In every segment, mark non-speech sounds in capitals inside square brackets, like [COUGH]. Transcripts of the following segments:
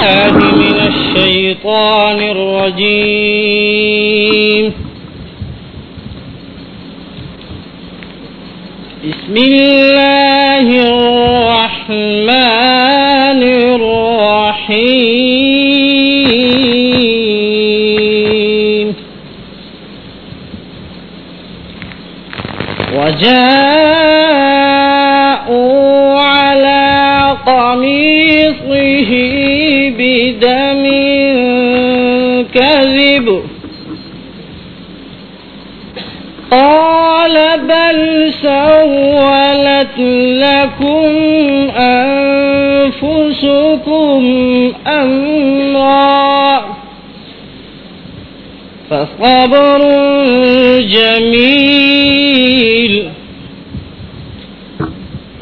من الشيطان الرجيم. بسم الله الرحمن الرحيم. وجاءوا على قميصه بدم كذب. قال بل سولت لكم أنفسكم أمرا. فصبر جميل.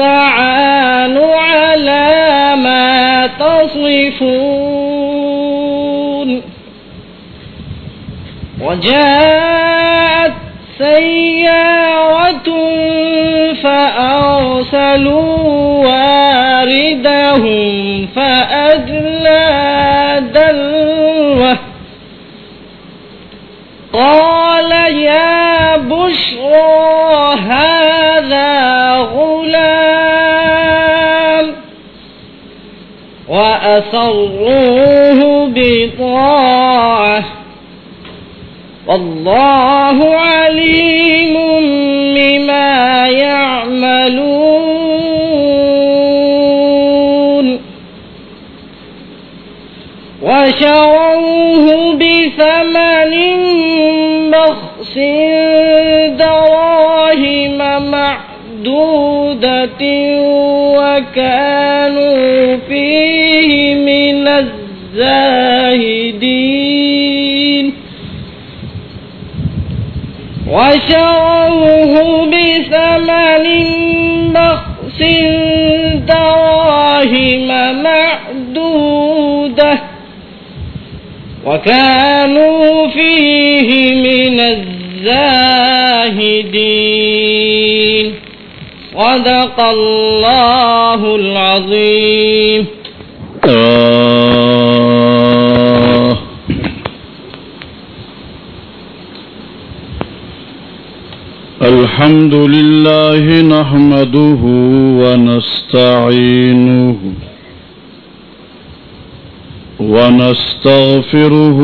المستعان على ما تصفون. وجاءت سيارة فأرسلوا واردهم فأدلى دلوه. قال يا بشرى وأسروه بضاعة والله عليم بما يعملون وشروه بثمن بخس دراهم معدودة وكانوا فيه من الزاهدين وشروه بثمن بخس دراهم معدودة وكانوا فيه من الزاهدين صدق الله العظيم. الحمد لله نحمده ونستعينه ونستغفره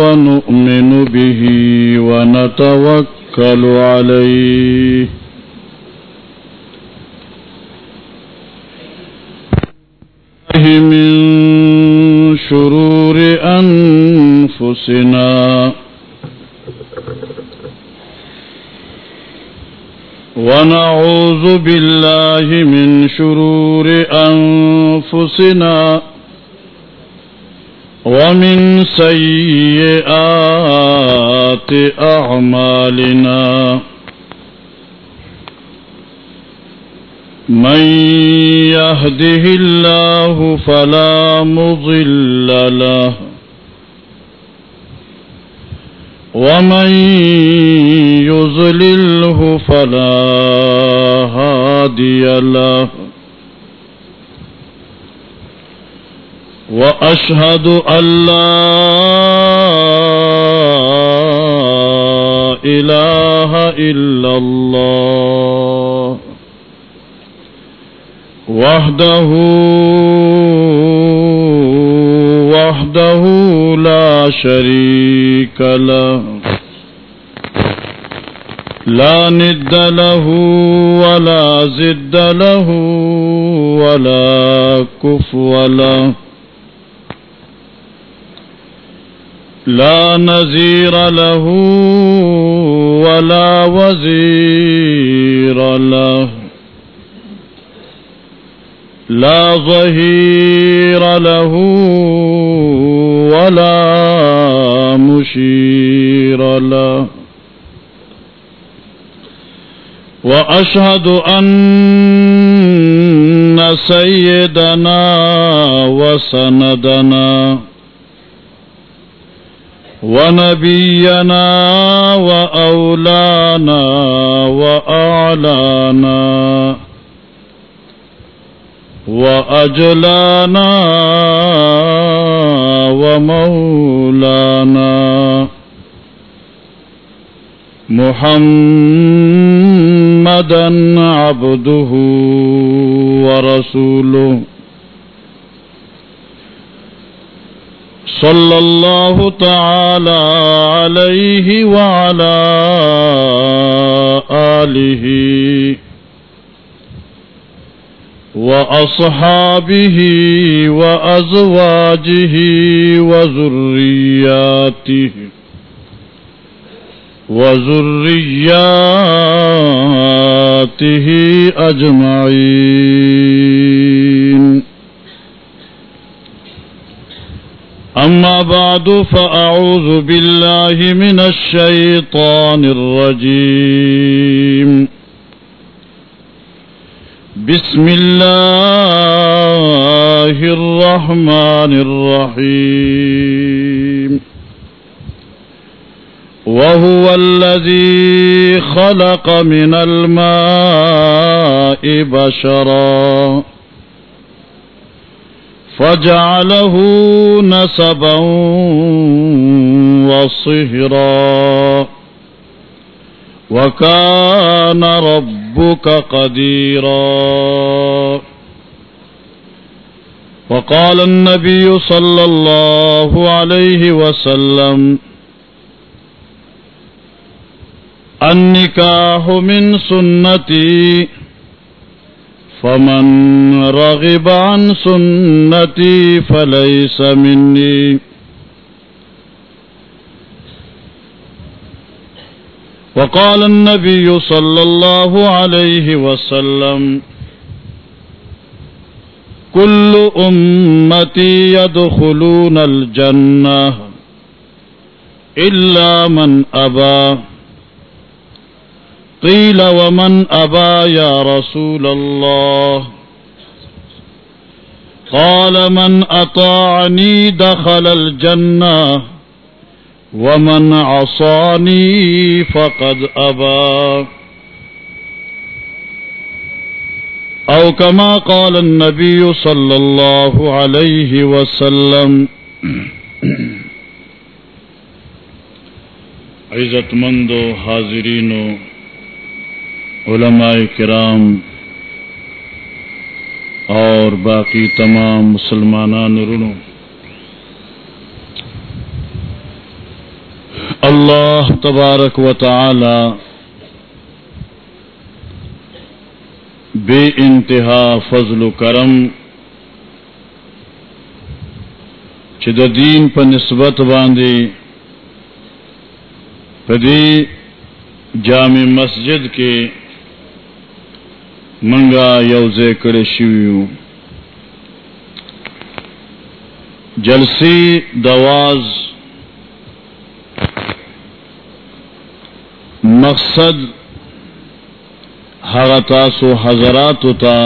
ونؤمن به ونتوكل عليه الله من شرور أنفسنا. ونعوذ بالله من شرور أنفسنا. ومن سيئات أعمالنا. من يهده الله فلا مضل له ومن يضلله فلا هادي له وأشهد أن لا إله إلا الله وحده وحده لا شريك له، لا ند له، ولا زد له، ولا كفو له، لا نزير له، ولا وزير له. لا ظهير له بشير له. وأشهد أن سيدنا وسندنا ونبينا وأولانا وأعلانا وأجلانا ومولانا محمدا عبده ورسوله صلى الله تعالى عليه وعلى آله وأصحابه وأزواجه وذرياته وذرياته أجمعين. أما بعد فأعوذ بالله من الشيطان الرجيم. بسم الله الرحمن الرحيم وهو الذي خلق من الماء بشرا فجعله نسبا وصهرا وكان ربك قديرا. وقال النبي صلى الله عليه وسلم، النكاح من سنتي، فمن رغب عن سنتي فليس مني. وقال النبي صلى الله عليه وسلم، كل أمتي يدخلون الجنة إلا من أبى. قيل ومن أبى يا رسول الله. قال من أطاعني دخل الجنة. ومن عصاني فقد أبى. أو كما قال النبي صلى الله عليه وسلم. عزت مندو حاضرینو، علماء کرام اور باقی تمام مسلمانان رنو اللہ تبارک و تعالی بے انتہا فضل و کرم چد دین پر نسبت باندھے پدی جامع مسجد کے منگا یوزے کڑے شیو جلسی دواز مقصد حغتاسو حضرات تا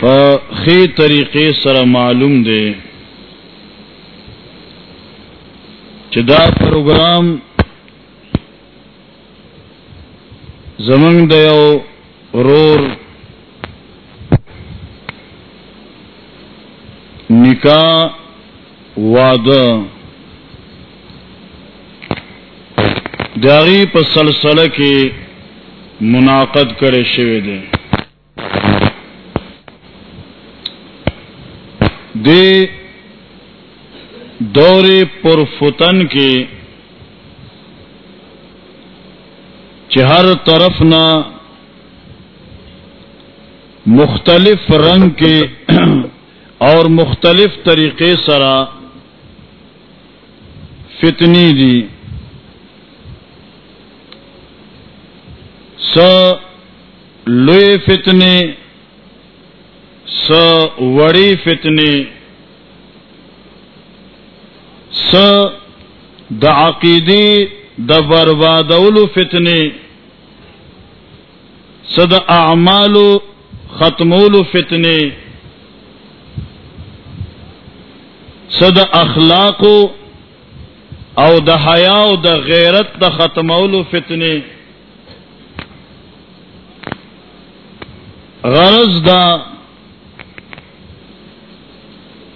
خی طریقے سر معلوم دے چدا پروگرام زمنگ دیو رور نکاح واد داغی پر سلسلہ کے منعقد کرے شوے دے۔ دے دور پرفتن کے چہر طرف نہ مختلف رنگ کے اور مختلف طریقے سرا فتنی دی۔ س لوی فتنے س وڑی فتنے س د عقیدی د بربادولو فتنه صد اعمالو ختمولو فتنه صد اخلاقو او د حیا او د غیرت د ختمولو فتنه غرض دا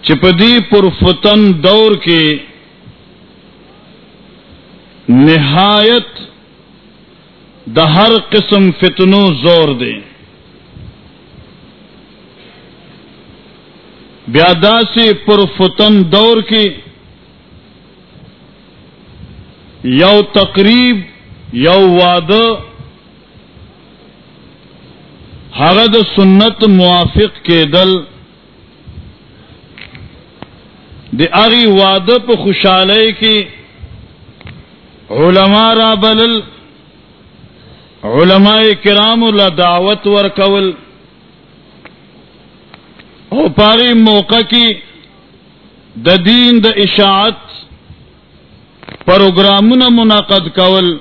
چپدی پر فتن دور کے نہایت د ہر قسم فتنو زور دے۔ بیادا سے پر فتن دور کی یو تقریب، یو واد حرد سنت موافق کے دل د اغي واده په خوشاله کې را بلل. علماء کرام له دعوت ورکول. او پاری موقع کې د دین د اشاعت پروګرامونه منعقد کول.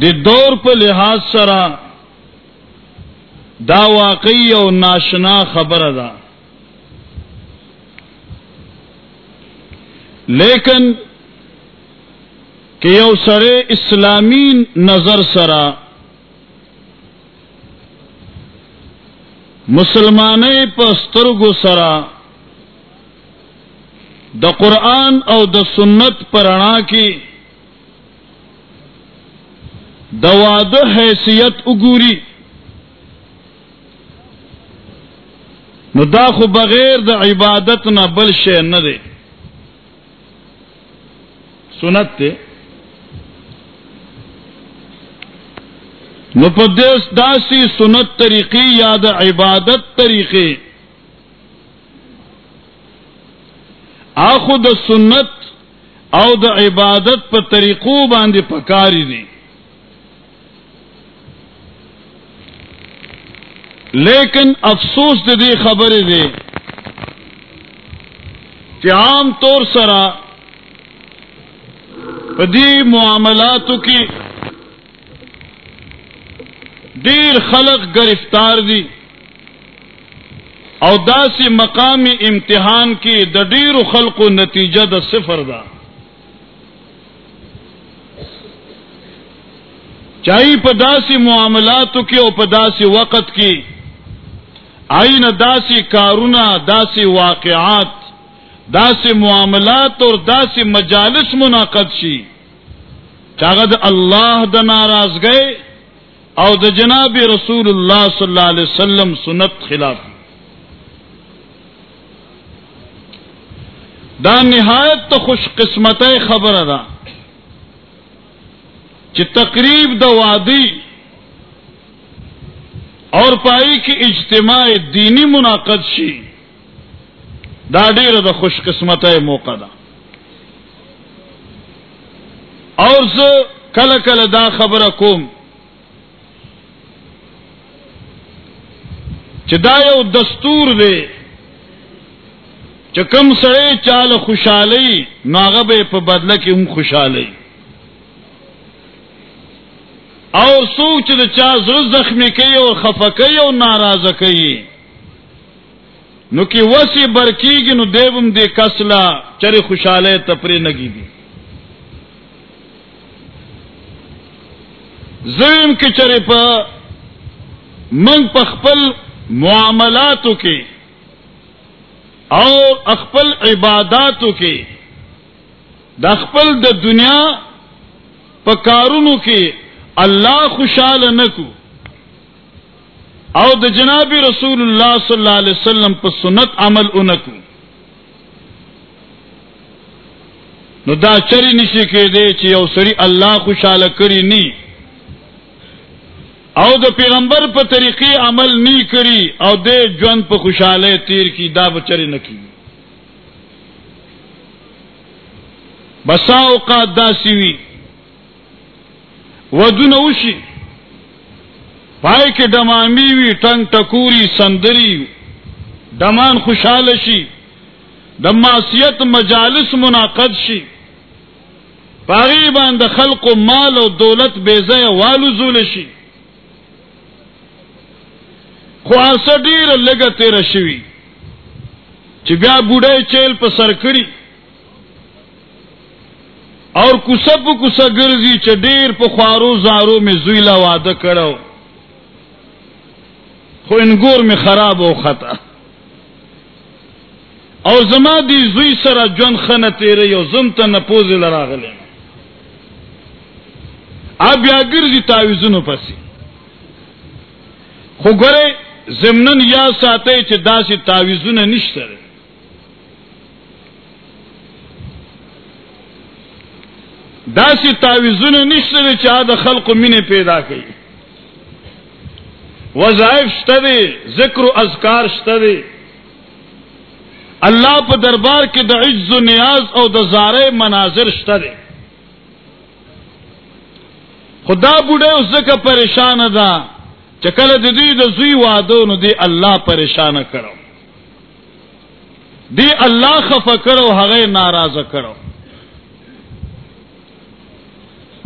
د دور په لحاظ سره دا واقعی او ناشنا خبر دا. لیکن کہ یو سرے اسلامی نظر سرا مسلمان پسترگ سرا د قرآن او د سنت پرانا کی دواد حیثیت اگوری. نو دا خو بغیر د عبادت نہ بل شے نہ دے سنت تے نو داسی سنت طریقی یا د عبادت طریقے آخو د سنت او د عبادت په طریقو باندې پکاری دي. لیکن افسوس دے دی خبر دے کہ عام طور سرا پدی معاملات کی دیر خلق گرفتار دی او داسی مقامی امتحان کی د ډیرو خلقو نتیجه د صفر دا چاہی پداسی معاملات کی او پداسی وقت کی آئین داسی کارونا، داسی واقعات، داسی معاملات اور داسی مجالس منعقد شی۔ چاغد اللہ د ناراض گئے او د جناب رسول اللہ صلی اللہ علیہ وسلم سنت خلاف۔ دا نہایت تو خوش قسمت خبر ادا۔ چ تقریب د وادی اور پائی کی اجتماع دینی منعقد شی۔ دا ډیره د خوش قسمت ہے موقع ده اور زه کله کله دا خبره کوم۔ چې یو دستور دی چې کم سړی چاله خوشحالي ناغه به په بدله کې هم خوشحالي اور سوچ د چا زړه زخمی کوي او خفه کوي او ناراضه کوي. نو کی وسی برکیږي نو دیوم دې کسلا، چرې خوشاله تپری نگی دي زم کې چرې په من په خپل معاملاتو کې او خپل عباداتو کې د خپل د دنیا په کارونو اللہ خوشحال نکو او د جناب رسول اللہ صلی اللہ علیہ وسلم پر سنت عمل انکو نو دا چری نشی کے دے چی او سری اللہ خوشحال کری نی۔ او د پیغمبر په طریقې عمل نی کری او دے ژوند په خوشاله تیر کی دا بچری نکی بسا اوقات دا سیوی۔ ودون اوشی پای کې ډمامی وی ټنګ ټکوري، سندري دمان خوشحال شی دماسیت مجالس منعقد شی پاغیبان د خلق و مال و دولت بیزه والو زول شی خواصه ډیر لګه تیر شوی چې بیا چیل په سر کړی اور کوسه په کوسه ګرځي چې ډیر په خوارو زارو می زویلا واده کړو خو انګور می خراب او خطا. او زما دی زوی سره جون خنه تیرې یو زم ته نه پوز لراغله ا بیا ګرځي تعویذونو پسې خو ګره زمنن یا ساته چې داسې تعویذونه نشته داسې تعویذونه نشته چې دا خلق مینه پیدا کوي وظائف شته ذکر او اذکار شته دي. الله دربار کې د عجز و نیاز او د زاره مناظر شته خدا بوډه اوس ځکه پریشان ده چې کله د دې د زوی واده نو دی الله پریشان کړو. دی الله خفه کړو هغه ناراضه کړو.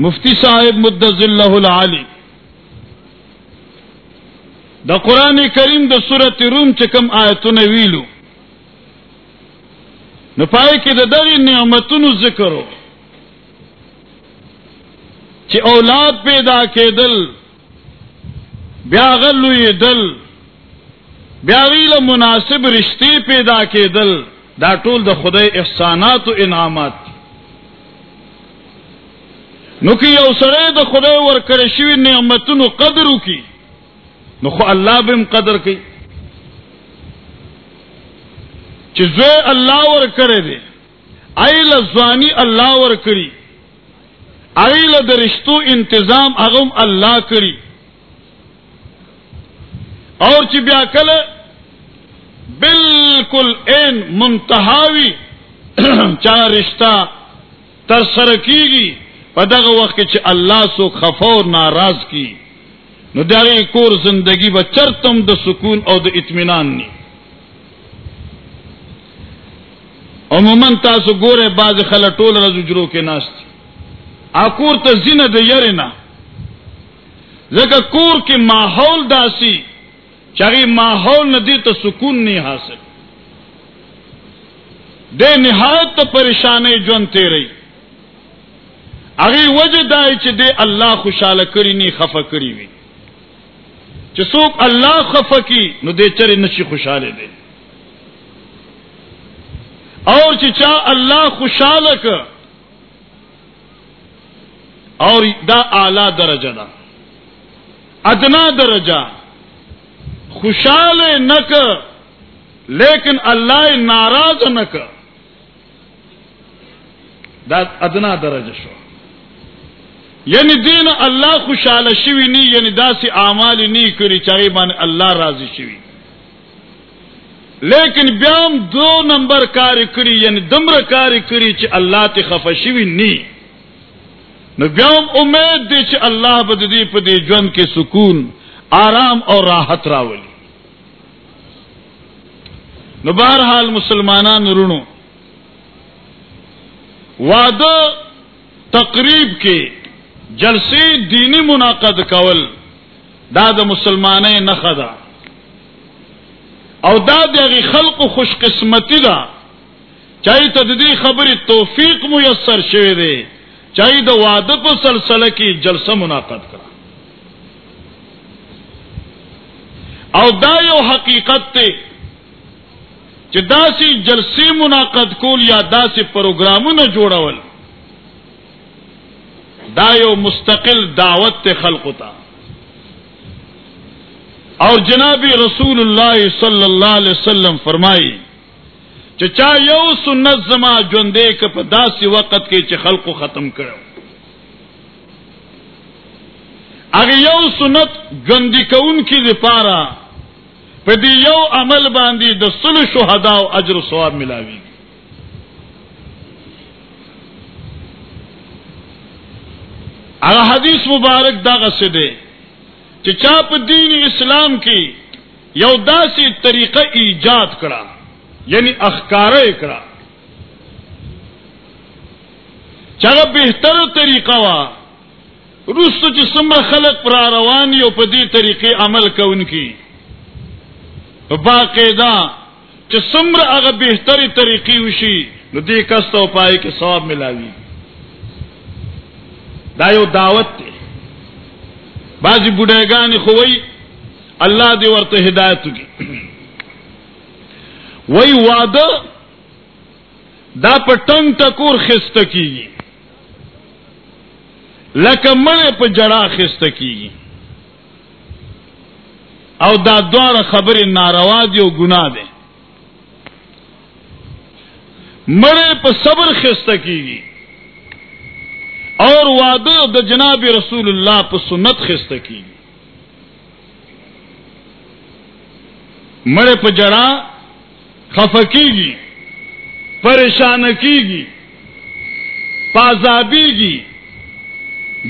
مفتی صاحب مدذل العالی. دا قران کریم د سورته روم چې کوم آیتونه ویلو. نو پای کې د دغه نعمتونو ذکر اولاد پیدا کېدل، بیا غلوې دل بیا ویله مناسب رشتي پیدا کېدل، دا ټول د خدای احسانات او انعامات نو کې یو سره د خدای ورکړې شوی نعمتونو قدر وکي نو خو الله به قدر کوي. چې زه الله ور کړې دي ایله ځواني الله ور کړی ایله د رشتو تنظیم هغه الله کړی اور چې بیا کله بالکل این منتهاوی [CLEARS THROAT] چا رشتہ تر سره کیږي په دغه وخت سو خفور ناراض کی، نو دغه کور زندگی به چرتم د سکون او د اطمینان ني عموما تاسو ګوره باز خل ټول رزو جرو کې ناشت اکور ته زینه د يرنا ځکه کور کې ماحول داسي چاغي ماحول ندی ته سکون نه حاصل. د نهایت پریشانې ژوند تیری هغه وجه دای چې د الله خوشاله کړی نه خفه کړی وي چې څوک الله خفه کی، نو دې چرې نشي خوشاله دي او چې چا الله خوشاله ک، اور دا اعلی درجه ده ادنا درجه خوشاله نک لیکن الله ناراض نک دا ادنا درجه شو. یعنی دین الله خوشاله شوی نی یعنی داسې اعمال نی کړی چاہی باندې الله راضی شوی. لیکن بیام دو نمبر کار کړی یعنی دمر کار کړی چې الله ته خفه شوی نی. نو بیام امید دی چې الله به دې په دې ژوند کې سکون، آرام او راحت راولي نو بهرحال مسلمانان رونو واده تقریب کې جلسه دینی منعقد کول، دا د مسلمانې نه خدا او دا دغه خلق خوش قسمتی ده چای ته د دې خبرې توفیق میسر شوه دی چای د واده په سلسله کې جلسه منعقد کړه. او دا یو حقیقت ته چې داسې جلسې منعقد کول یا داسې پروګرامونه جوړول دا یو مستقل دعوت ته خلق تا. اور جناب رسول الله صلی الله علیه وسلم فرمایي چې چا یو سنت زما ژوندې ک په داسې وخت کې چې خلقو ختم کړو هغه یو سنت ژوندې کون کې لپاره په یو عمل باندې د صلح شهدا او اجر او ثواب ملاوي هغه حدیث مبارک دا غسه دی چې چا په دین اسلام کې یو داسی طریقہ ایجاد کرا یعنی اخکار کرا۔ چاہ بہتر طریقہ وا رست جسم خلق پر روانی او پدی طریقے عمل کا ان کی باقاعدہ چسمر اگر بہتری طریقی وشی ندی کست و پائے کے ثواب ملاوی۔ دایو دعوت تے بازی بڑھے گانی خوئی اللہ دی ورت ہدایت کی وہی واد دا پٹنگ ٹکور خست کی گی لکمڑے پہ جڑا خست کی گی او دا دوار خبر ناروا دی و گناہ دے مڑے پہ صبر خست کی گی اور وعدہ د جناب رسول اللہ پہ سنت خست کی مڑے پہ جڑا خفکی گی پریشان کی گی پازابی گی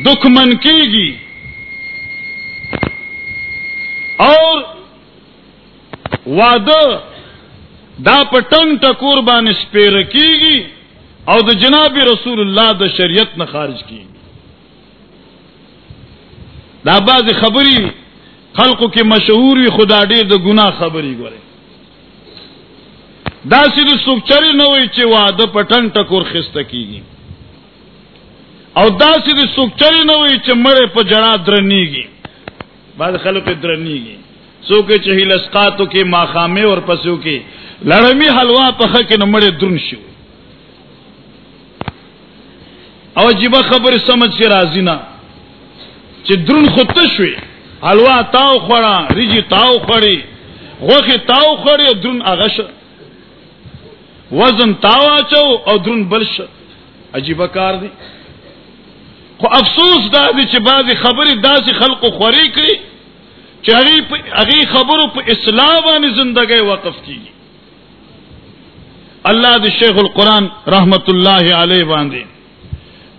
دکھ من کی گی اور واد دا پٹنگ ٹکور بان اسپیر کی گی اور دا جناب رسول اللہ دا شریعت نہ خارج کی. گی دا باز خبری خلق کی مشہور بھی خدا ڈی دا گنا خبری گورے. دا سی چری نہ ہوئی چی واد پٹنگ ٹکور خست کی گی او دا سی سکھ چری نہ ہوئی چی مڑے پہ جڑا درنی گی بعد خلق درنی گی سو کے چہی لسکاتو کی ماخامے اور پسو کی لڑمی حلوا پخ کے نمڑے درن شو او جیبا خبر سمجھ کے راضی نا چی درن خود شوی حلوا تاو خورا ریجی تاو خوری غوخی تاو خوری او درن اغش وزن تاو آچو او درن بلش عجیبہ کار دی. خو افسوس دا دی چی بعضی خبری دا سی خلق خوری کری چی اگی خبرو پا اسلام زندگی وقف کی اللہ دی شیخ القرآن رحمت اللہ علیہ باندے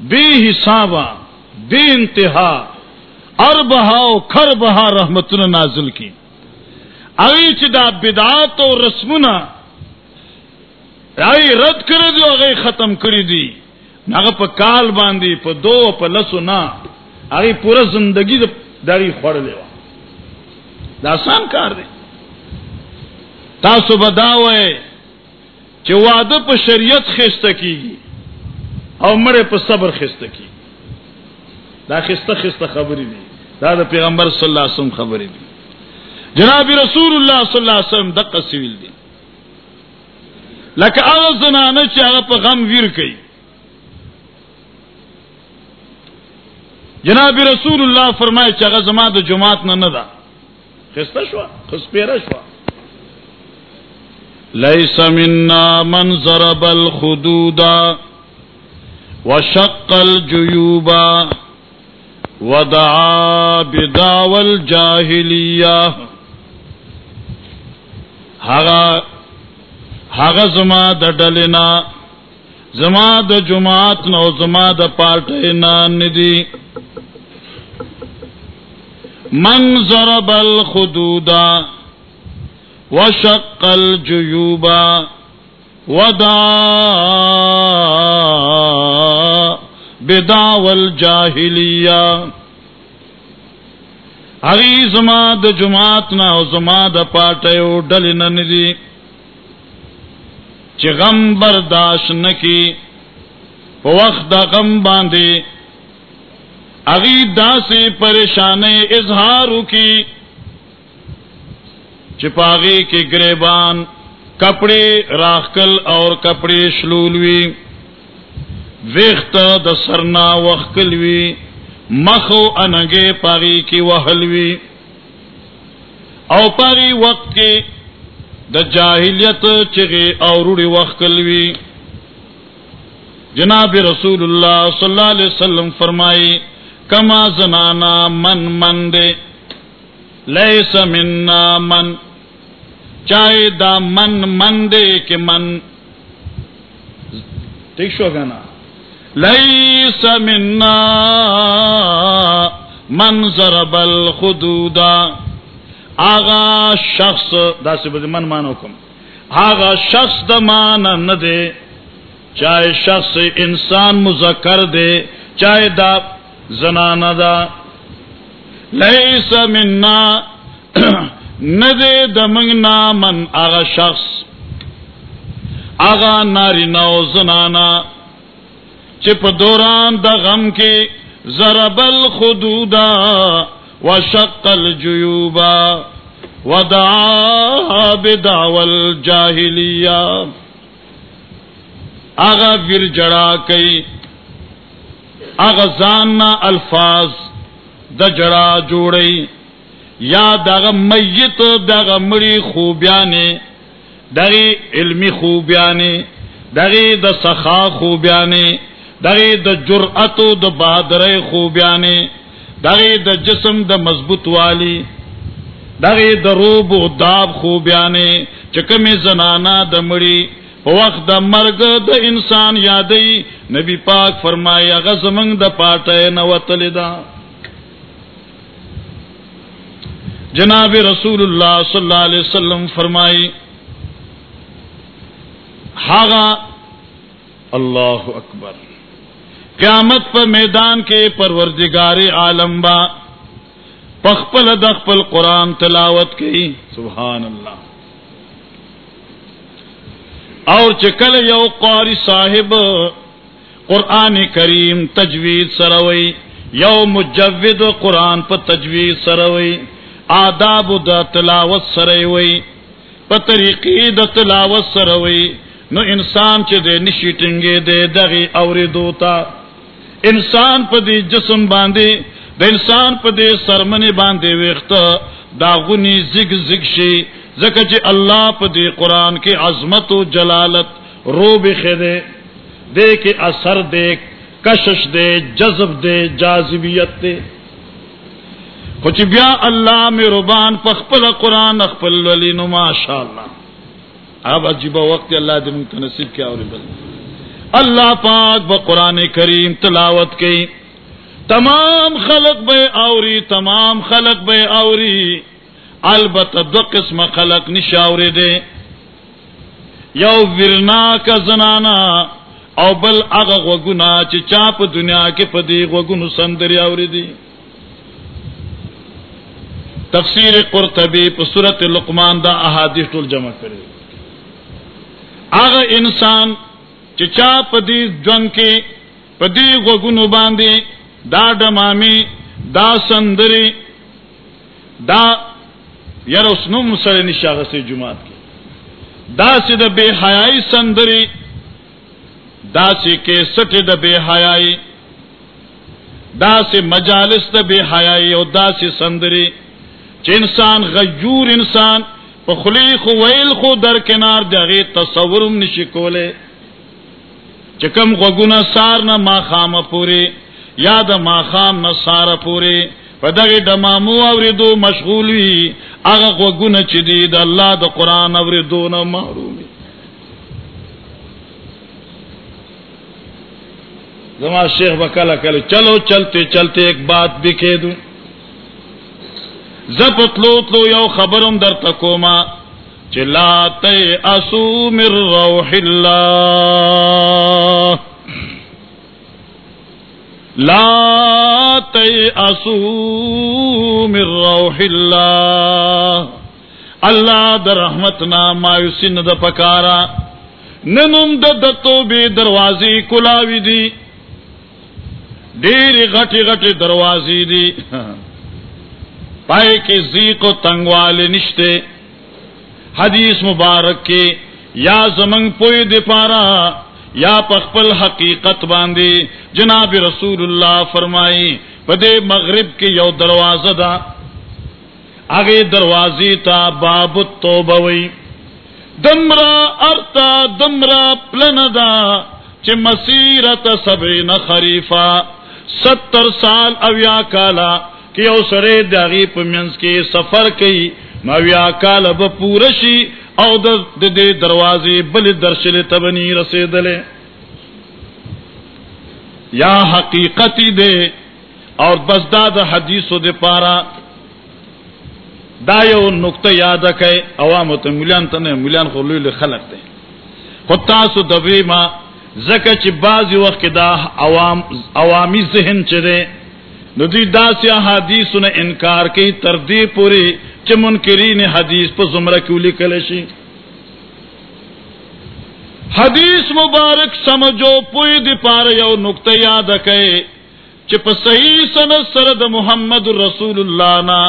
بے حسابا بے انتہا ار بہاؤ کھر بہا رحمت نازل کی۔ اگی چدا بدعات و رسمنا اگی رد کر دی اگی ختم کری دی۔ نہ پا کال باندھی پا دو، پا لسو نا۔ اگی پورا زندگی داری خوڑ لے دا آسان کار دے تاسو بداوے چ وعدہ پہ شریعت خست کی او مرے پہ صبر خست کی. دا خست خست خبری دی دا دا پیغمبر صلی اللہ علیہ وسلم خبری دی جناب رسول اللہ صلی اللہ علیہ وسلم دق سویل دی لکه هغه زنانه چې هغه په غم ویر کوي. جناب رسول الله فرمایي چې هغه زما د جماعت نه نه ده. خسته شو خسپیره شو ليس منا من ضرب الخدود. وشق الجيوب ودعا بدعوى الجاهليه هغه هغه زما د ډلینا زما د جماعت نو زما د پارټې نه ندي من ضرب الخدود وشق الجيوب ودعا بدعوى الجاهليه اغي زما د جماعت نه او زما د پاټیو ډل نه ندي غم برداشت نکی په وخت غم باندې اغي داسې پریشانې اظهار کی چې پاغي کې گریبان کپڑے راخکل اور کپڑے شلولوي ویخت د سرنا وخکلوي مخو انګه پاغي کې وهلوي او پاغي وخت کې د جاہلیت چغه او روڑی وخکلوی۔ جناب رسول اللہ صلی اللہ علیہ وسلم فرمائی، کما زنانا من من دے، لیس مننا من۔ چاہے دا من من دے کہ من ٹھیک شو گانا لیس منا من ضرب الخدودا آغا شخص، دا سے بدی من مانو کم. آغا شخص دا مانا نہ دے. چاہے شخص انسان مذکر دے، چاہے دا زنانہ دا. لیس مننا ندے دمنگنا من آغا شخص، آغا ناری نو زنانا چپ دوران دا غم کے ضرب الخدودا وشق الجیوبا ودعا بدعو الجاہلیہ۔ آغا ور جڑا کئی، آغا زاننا الفاظ د جڑا جوڑی یا دغ میت دغ مڑی خوبیانے دغی علمی خوبیانے دغی د سخا خوبیانے دغی د جرأت د بہادر خوبیانے دغی د جسم د مضبوط والی دغی د روب و داب خوبیانے چکمی زنانا د مڑی وقت د مرگ د انسان یادی، نبی پاک فرمایا غزمنگ د پاٹے نوتل دا۔ جناب رسول اللہ صلی اللہ علیہ وسلم فرمائی ہاگا اللہ اکبر، قیامت پر میدان کے پروردگار عالم با، پخپل دخپل قرآن تلاوت کی۔ سبحان اللہ۔ اور چکل یو قاری صاحب، قرآن کریم تجوید سروئی، یو مجود قرآن پر تجوید سروئی۔ آداب دا تلاوت سروئی پر طریقی دا تلاوت سروئی نو انسان چ دے نشی ٹنگے دے دغی اور دوتا۔ انسان پا دی جسم باندے، دا انسان پا دے سرمنی باندے ویخت داغنی زگ زگ شی، زکا چی اللہ پا دی قرآن کی عظمت و جلالت رو بخے دے۔ دے کے اثر دے، کشش دے، جذب دے، جاذبیت دے۔ کچھ بیا اللہ میں ربان پخپل قرآن اخپل ولی، نو ماشاء اللہ اب عجیب وقت اللہ دن نصیب کیا اور بل. اللہ پاک ب قرآن کریم تلاوت کی تمام خلق بے اوری تمام خلق بے اوری البت دو قسم خلق نشاورے دے. یو ورنا کا زنانا، او بل اغ وگنا چاپ دنیا کے پدی وگنو سندری اوری دی. تفسیر قرطبی پا صورت لقمان دا احادیث ٹول جمع کرے۔ آغا انسان چچا پدی جنگ کے پدی گنو باندھی دا ڈمامی، دا سندری دا یار اسنو مسر نشاغ سے جماعت کی دا سے دا بے حیائی سندری دا سے کے سٹ دا بے حیائی، دا سے مجالس دا بے حیائی اور دا سے سندری چ انسان غیور انسان پخلی خو ویل خو در کنار دغه تصورم نشی کوله چکم غوګونه سار نه ما خام پوری یا یاد ما خام نه سار پوری په دغه دمامو اوریدو مشغول وی هغه غوګونه چې دی، د الله د قران اوریدو نه محروم زما شیخ بکلا کله چلو چلتے چلتے ایک بات بھی کہہ دوں زپتلو تلو یو خبرم در تکوما چلا تی اسو من روح اللہ. لا تی اسو من روح اللہ. اللہ در رحمتنا مایوسی ند پکارا. ننم د دتو بی دروازی کلاوی دی. ډېری غټي غټي دروازې دي [LAUGHS] پائے کے زیق و تنگ والے نشتے۔ حدیث مبارک کے یا زمنگ پوئی دے پارا، یا پخپل حقیقت باندھی جناب رسول اللہ فرمائی، پدے مغرب کے یو دروازہ دا۔ آگے دروازی تا باب تو بوئی دمرا ارتا، دمرا پلندا چ مسیرت سبین خریفا ستر سال اویا کالا۔ کہ او سرے داغی پمینس کے سفر کئی مویا کال اب پورشی او د دے دروازے بل درشل تبنی رسیدلے۔ یا حقیقتی دے، اور بس داد حدیث دے پارا، دا یو نقطه یاد کئ عوام ته مليان ته نه مليان خو لوی خلق دي خو تاسو دوی ما زکه چې بعضی وخت دا عوام عوامي ذهن چره نو دی داسی حدیثونه انکار کوي، تر دې پوری چې منکرین حدیث په زمره کې ولیکل حدیث مبارک سمجھو، پوی دی پار یو نقطه یاد کئ چې په صحیح سند سره د محمد رسول الله نا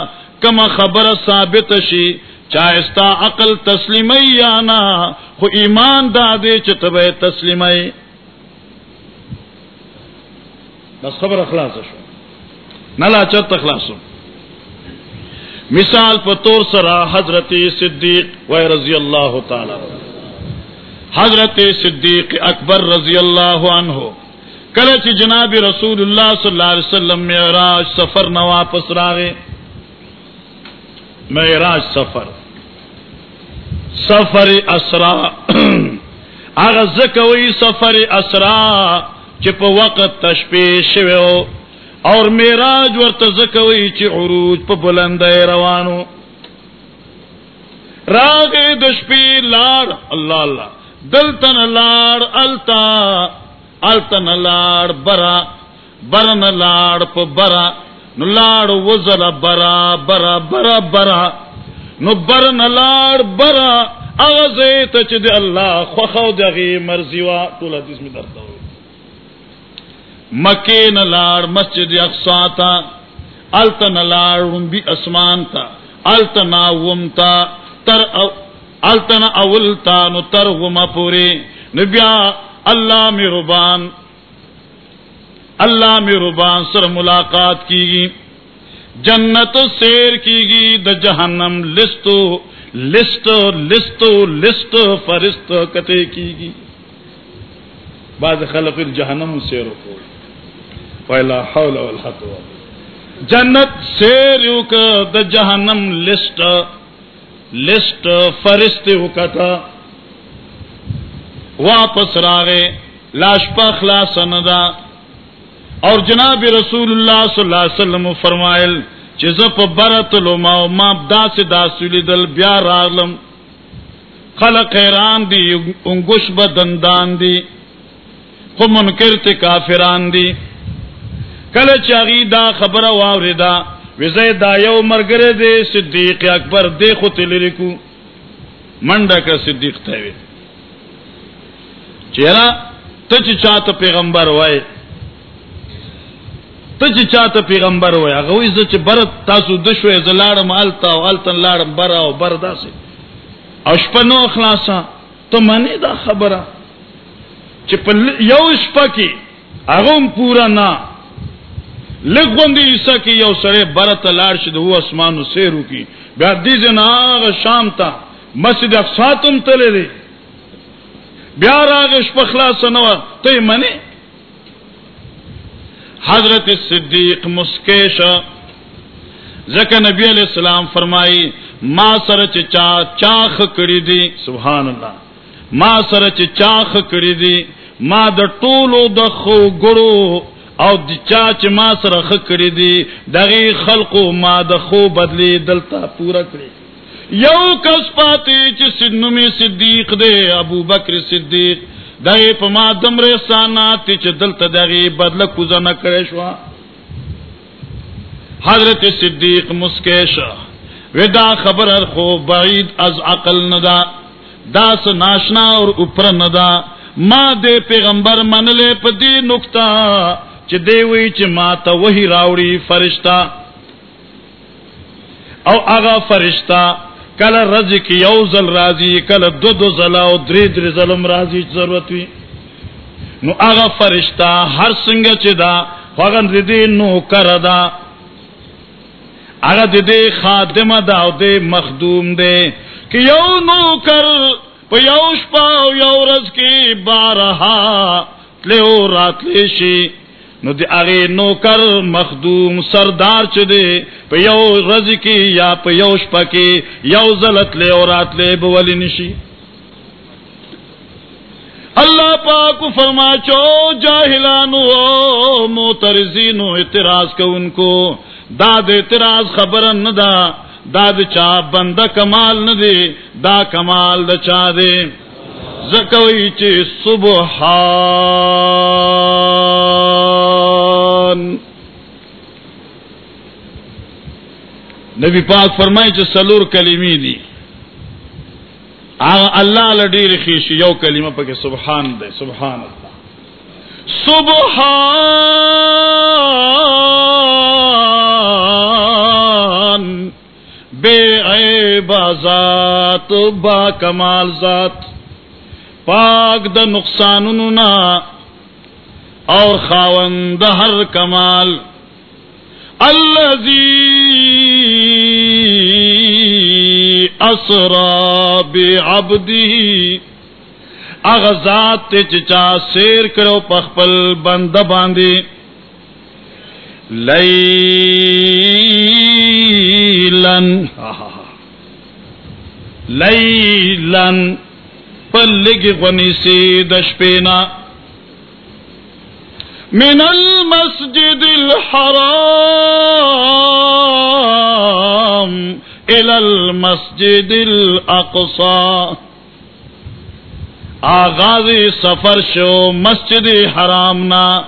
کما خبر ثابت شي چاہستا عقل تسلیمی یا نا، خو ایمان دا دے چې تبه بس خبر اخلاص شو. نلا چت اخلاصو مثال په طور سره حضرت صدیق و رضی اللہ تعالی. حضرت صدیق اکبر رضی اللہ عنہ. کلچ جناب رسول اللہ صلی اللہ علیہ وسلم معراج سفر نہ واپس راغے. معراج سفر. سفر اسرا. اغه زکوي سفر اسرا چې په وخت تشبيه اور معراج ورته زکوي چې عروج په بلندای روانو. راغه د شپې لار، الله الله. دلتن لار، التا التن لار، برا. برن لار په برا. نو لار وزل برا برا برا برا. نو برن لار، برا. اغزیت چې دی الله خوخو دغه مرزي وا ټول حدیث می درته وي مکه نه مسجد اقصا تا التن لار رمبي اسمان تا التنا ومتا تر التنا اولتا نو تر وما پوری نبیا اللہ میں ربان اللہ میں ربان سر ملاقات کی گی جنت سیر کی گی د جہنم list list list list first کتے کی گی بعض خلق جہنم سیر کو پہلا حول ولا قوت جنت سیر کا د جہنم لسٹ لسٹ فرست وکتا واپس راغے لاش پا خلاص ندا اور جناب رسول اللہ صلی اللہ علیہ وسلم فرمائل چیز پا برت لما و ما دا سے دا سولی دل بیا راغلم۔ خلق حیران دی، انگوش با دندان دی۔ خو منکر تی کافران دی۔ کل چاگی دا خبر واوری دا وزای دا یو مرگر دے صدیق اکبر دے خو تلرکو منڈا کا صدیق تاوی چیرا تچ چاہتا پیغمبر وای تچ چاہتا پیغمبر وای هغه وې چې برت تاسو د شوې زلاړم التا او التن لاړم برا او بر داسې. او شپنو خلاصا ته معنی دا خبره. چې په یو شپه کې، هغه پورا نا نه لګوندې عیسی کې یو سره برت لاړ شي د هو اسمانو سیرو کې بیا دې نه شام ته مسجد اقصا تم تللی بیا راغش په خلاص نو ته منی؟ حضرت صدیق مسکیش زکه نبی علیہ السلام فرمائی، ما سره چې چا چاخ کړی دی، سبحان الله ما سره چې چاخ کړی دی، ما د ټولو د خو ګړو او د چا چې ما سره خ کړی دی دغه خلقو ما د خو بدلی دلته پورا کړی یو کس پاتی چې سنمی صدیق دے ابو بکر صدیق. دغه په ما دمر سانات چې دلته دغه بدله کوزه نه کړې شو حضرت صدیق مسکیش ودا خبر خو بعید از عقل ندا داس ناشنا اور اوپر ندا ما دے پیغمبر منلے په دې نقطه. چې دی وی چې ما ته وਹੀ راوړي فرشتہ او هغه فرشتہ کله رز کی یو زل راضی کله دو دو زلا او درې درې ظلم راضی ضرورت وي نو هغه فرشتہ هر څنګه چې دا هغه دې نو کر کردا هغه دې خادمه دا او دې مخدوم دې کہ یو نو کر په یو شپه او یو ورځ کې بارها تلو راتلی شي نو دی هغه نوکر مخدوم سردار چ دی په یو ورځ کې یا په یو شپه کې یو زلت له اورات له بولی نشي اللہ پاک فرما چو جاہلانو معترضینو اعتراض کو ان کو داد اعتراض خبر ندا دا د چا بند کمال نه دا کمال د چا دی زکوی چې سبحان نبی پاک فرمای چې سلور کلمې دي هغه الله لډیر خیش یو کلمه پکې سبحان ده سبحان الله سبحان بے عیب ذات، با کمال ذات۔ پاک د نقصانونو نا اور خاوند ہر کمال الذي اسرا بعبده اغزاد تے چچا سیر کرو پخپل بند باندی۔ لیلن لیلن پلگ غنی سی دشپینا۔ من المسجد الحرام الى المسجد الاقصى آغاز سفر شو مسجد حرام نا۔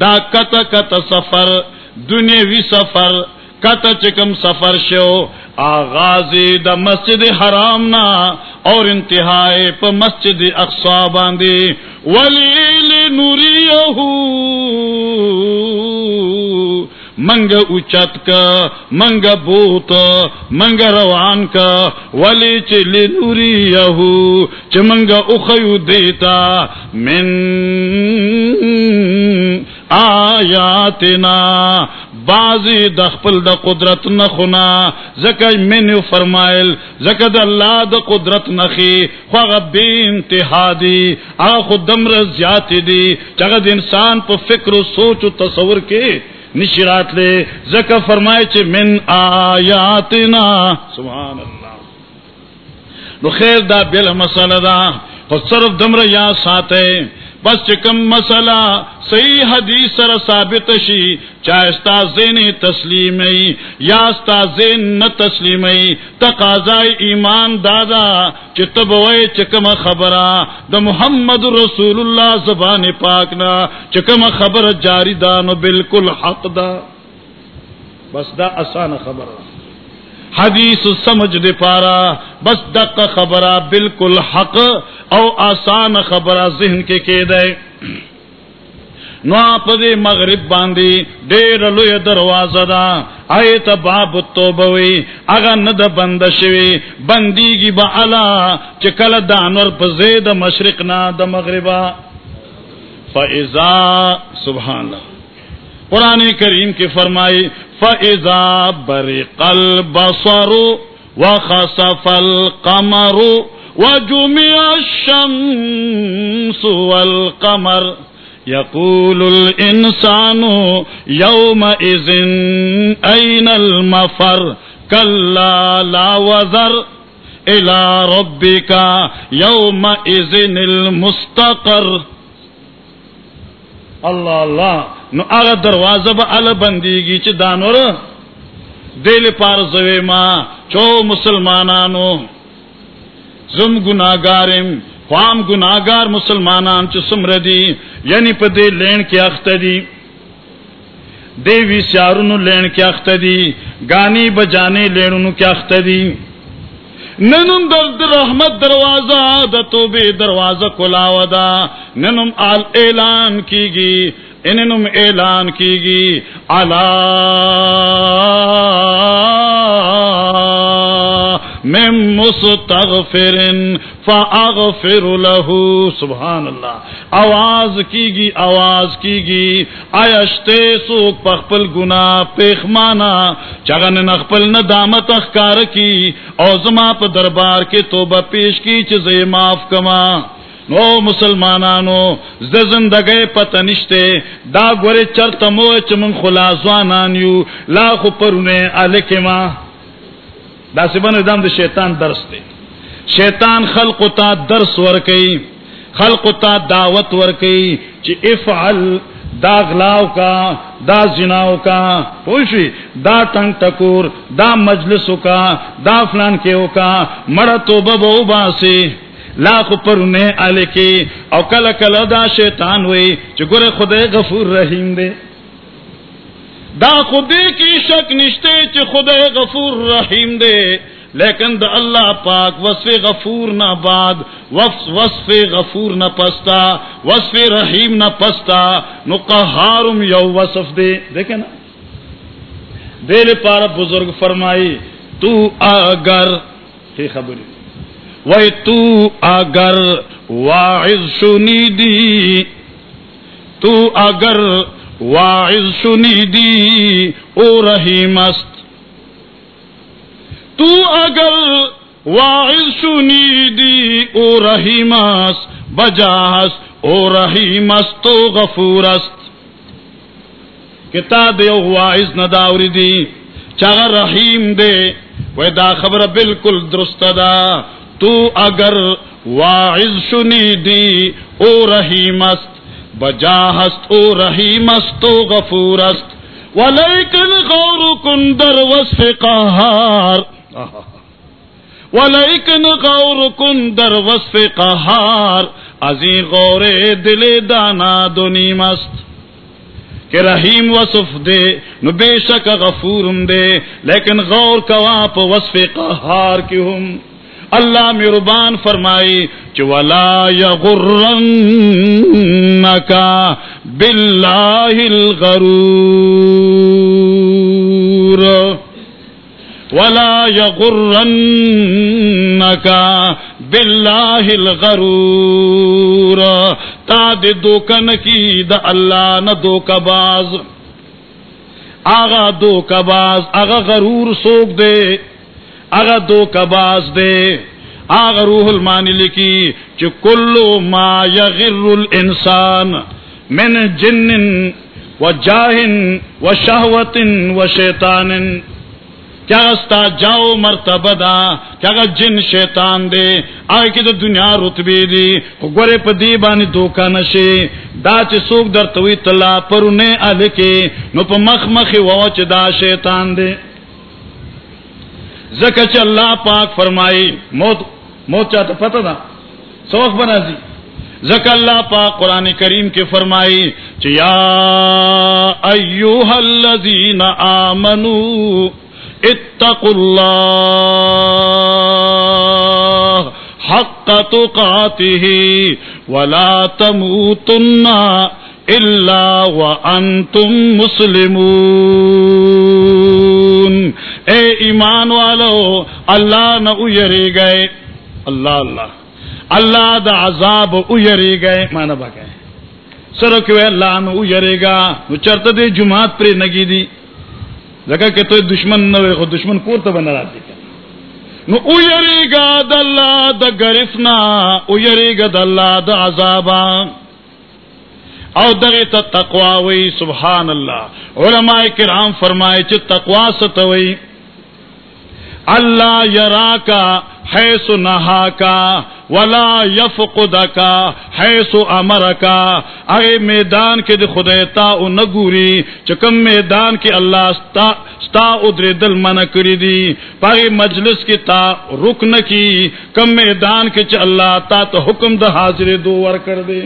دا کت کت سفر، دنیاوی سفر، کت چکم سفر شو۔ آغاز دا مسجد حرام نا۔ اور انتہائی پا مسجد اقصا باندی ولیل نوریہو منگ اچت کا منگ بوت منگ روان کا۔ ولی چل نوری چمنگ اخیو دیتا۔ من آیاتنا۔ بازی د خپل د قدرت نه. نخنا زکه منو فرمایل، زکه د الله د قدرت نخي خو بے انتها دي هغه خدام زیات دي چې د انسان په فکر او سوچ او تصور کې نشرات لے زکه فرمای چې من آیاتنا. سبحان الله نو خیر دا بل مسله دا خو صرف دمر یا ساته. بس چکم مسئلہ، صحیح حدیث سر ثابت شی چاہے زین تسلیم یا زین نہ تسلیم تقاضا ایمان دادا چتب چکم خبرا، د محمد رسول اللہ زبان پاک نا چکم خبر جاری دا نو بالکل حق دا، بس دا آسان خبر حدیث سمجھ دے پارا، بس دق خبرہ بالکل حق او آسان خبرہ ذہن کے کے دے نو پدے مغرب باندی ډیر لوی دروازه دا۔ آیت باب توبوي اغه ند بند شوی۔ بنديږي با الا چې کله د انور په مشرق نه د مغربا۔ فاذا سبحان الله قران کریم کې فرمایي فاذا برق البصر وخسف القمر وجمع الشمس والقمر يقول الإنسان يومئذ أين المفر كلا لا وزر إلى ربك يومئذ المستقر اللہ اللہ نو اغا دروازه با ال بندیگی چی دانور دل پار زوی ما چو مسلمانانو، زم گناگارم خوام گناگار مسلمانان چ سمردی یعنی په دې لین کې اخته دي. دیوی سیارونو لین کې اخته دي غانی بجانے لینونو کې اخته دي. ننم در رحمت دروازہ د توبه دروازہ کلاو دا ننم آل اعلان کیگی اننم اعلان کیگی علا میں مستغفر فاغفر له سبحان اللہ آواز کی گی، آواز کی گی۔ آیشتے سوک پخپل گنا پیخمانا چگن نخپل ندامت اخکار کی۔ او زما پا دربار کے توبہ پیش کی چیزے معاف کما۔ نو مسلمانانو ز زندګۍ پته نشته. دا ګوره چرته مو چې من خلاصوانان یو، لا خو پرونه الکما دا سبن دم د شیطان درس دی. شیطان خلق تا درس ور کوي خلق تا دعوت ور کوي چې افعل، دا غلاو کا، دا زناو کا. پوشی دا ٹنگ ٹکور دا مجلسو کا، دا فلان کیو کا. مڑا تو ببو باسی لاکھ پر انہیں آلے کی او کل کل دا شیطان ہوئی چو گرے غفور رحیم دے دا خودی کی شک نشتے چ خدے غفور رحیم دے لیکن دا اللہ پاک وصف غفور نہ بعد، وصف وصف غفور نہ پستا، وصف رحیم نہ پستا. نو قہارم یو وصف دے دیکھیں نا؟ دل پار بزرگ فرمائی تو اگر کی خبری وہ تو اگر واعظ سنی دی، تو اگر واعظ سنی دی، او رحیم است۔ تو اگر واعظ سنی دی، او رحیمس بجاس او رحیمس تو غفور است۔ کتا دے واعظ نداوری دی چاہ رحیم دے وہ دا خبر بالکل درست دا۔ تو اگر واعظ سنی دی، او رحیمست، بجاہست، او رحیمست تو غفور است ولیکن غور کن در وصف قہار. [LAUGHS] ولیکن غور کن در وصف قہار. ازی غور دل دانا دونی مست. کہ رحیم وصف دے، نو بے شک غفورم دے، لیکن غور کوا پا وصف قہار کی ہم. اللہ مربان فرمائی چلا یغرنکا باللہ الغرور ولا يغرنك بالله الغرور تا دے دوکن کی، دا اللہ نہ دوکا باز۔ آغا دوکا باز، آغا غرور سوک دے۔ آغا دوکا باز دے۔ آغا روح المانی لکی چھ کلو ما یغر الانسان من جن و جاہن و شہوت و شیطان۔ کیا استا جاؤ مرتبہ دا، کیا جن شیطان دے۔ آئے کی تو دنیا رتبی دی۔ گورے پا دی بانی دوکا نشی۔ دا چی سوک در توی تلا پرونے علکی نو پا مخ مخی ووچ دا شیطان دے۔ زکا چی اللہ پاک فرمائی، موت موت چاہتا پتہ دا سوک بنا زی زکا اللہ پاک قرآن کریم کے فرمائی، چی یا ایوہ الذین آمنو اتقوا الله حق تقاته ولا تموتن الا وانتم مسلمون۔ اے ایمان والو، اللہ نہ اجری گئے۔ اللہ اللہ۔ اللہ دا عذاب اجری گئے۔ مانا با سر کیوں اللہ نہ اجرے گا۔ نو چرت دے جماعت پر نگی دی۔ لگا کہ تو دشمن نہ ہوئے دشمن کور تو بنا رہا نو او گا د اللہ د گرفنا او گا د اللہ د عذابا۔ او دغه ته تقوا وی، سبحان الله علماء کرام فرمائے چ تقوا ستوي اللہ یرا کا حیث نہا کا ولا یفقد کا حیث امر کا اے میدان کے دے خدایتا او نگوری چکم میدان کے اللہ ستا ستا ادر دل من کری دی۔ پاگی مجلس کی تا رکن کی، کم میدان کے چ اللہ تا تو حکم دا حاضر دو ور کر دے۔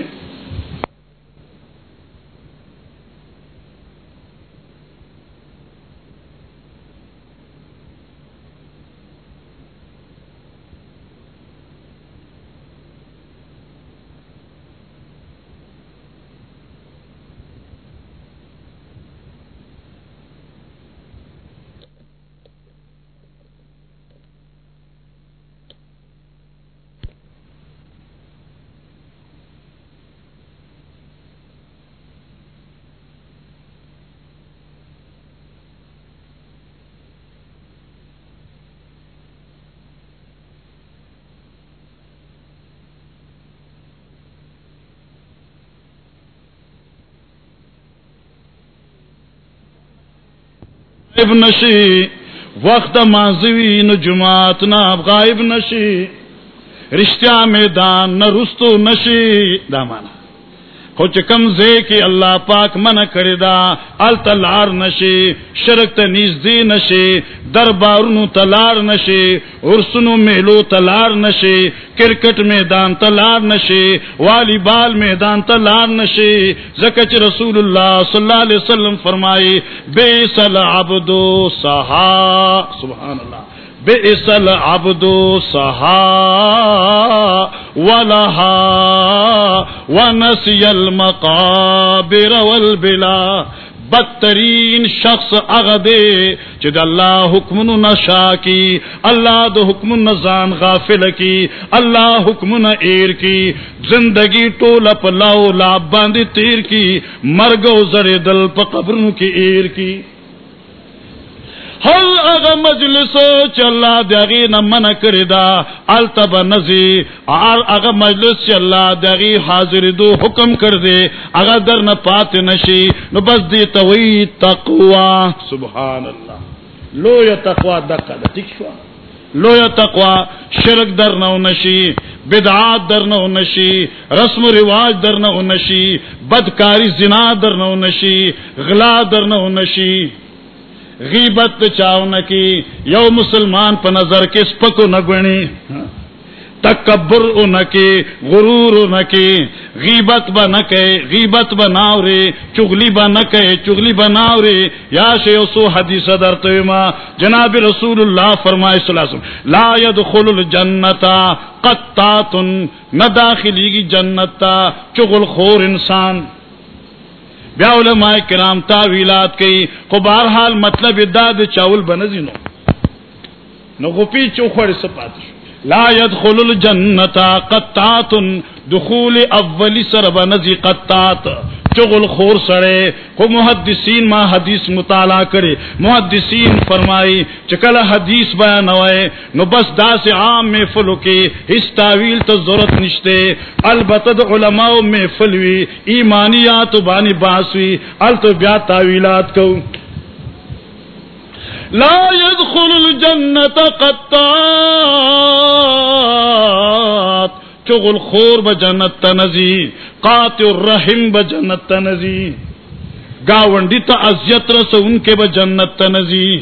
غائب نشی، وقت ماضوی نہ جماعت نہ غائب نشی، رشتہ میدان نہ رستو نشی دامانا خو چې کم زه کې پاک منع کړی دا ال تلار نشي شرک ته نږدې نشي دربارونو تلار نشي ورسونو میلو تلار نشي کرکټ میدان تلار نشي والیبال میدان تلار نشي زکه چې رسول الله صلی الله علیه وسلم فرمایي بیسل عبدو صحا سبحان الله بئس العبد صحا ولها ونسي المقابر والبلا۔ بدترین شخص اغدے چد اللہ حکم نشا کی، اللہ دو حکم نزان غافل کی، اللہ حکم نہ ایر کی، زندگی ٹول پلاؤ لاب باندھ تیر کی مرگو زر دل پبروں کی ایر کی۔ ہل اگ مجلس چلا دگی نہ من کردا التب نزی۔ آر اگ مجلس چلا دگی حاضر دو حکم کر دے اگر در نہ پات نشی نو بس دی توئی تقوا سبحان اللہ لو یا تقوا دکا ٹھیک شو لو یا تقوا شرک در نہ نشی بدعات در نہ نشی رسم و رواج در نہ نشی بدکاری زنا در نہ نشی غلا در نہ نشی۔ غیبت چاو نکی یو مسلمان پا نظر کے سپکو نگونی تکبر او نکی غرور او نکی غیبت با نکے غیبت با ناورے چغلی با نکے چغلی با ناورے یا شیو سو حدیث در تویما جناب رسول اللہ فرمائے صلی اللہ علیہ وسلم، لا يدخل الجنتا قطاتن نداخلی گی جنتا چغل خور انسان۔ بیا علماء کرام تاویلات کئی کو بہرحال مطلب داد چاول بنزی نو نو غپی چوخوڑ سپات لا يدخل الجنت قطات دخول اولی سر بنزی قطات. چغل خور سڑے کو محدثین ما حدیث مطالعہ کرے. محدثین فرمائی، چکل حدیث بیان ہوئے، نو بس دا سے عام میں فلو کے اس تعویل تو ضرورت نشتے. البتہ علماء میں فلوی ایمانیات بانی باسوی ال تو بیا تعویلات کو. لا يدخل الجنت قطات. چغل خور بجنت تنزی قات الرحم بجنت تنزی گاونڈی تا ازیت رس ان کے بجنت تنزی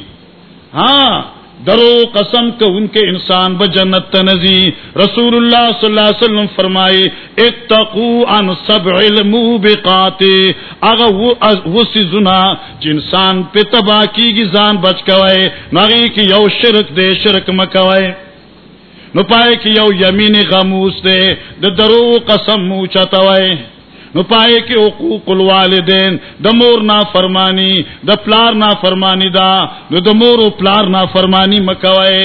ہاں درو قسم کے ان کے انسان بجنت تنزی۔ رسول اللہ صلی اللہ علیہ وسلم فرمائے اتقو عن سبع الموبقات۔ اگا وہ سی زنا چی انسان پہ تباہ کی گی زان بچ کوئے نغی کی یو شرک دے، شرک مکوئے نو پائے کہ یو یمین غموس دے د درو قسم موچا توائے نو پائے کہ حقوق الوالدین د مور نا فرمانی د پلار نا فرمانی دا، نو د مور و پلار نا فرمانی مکوائے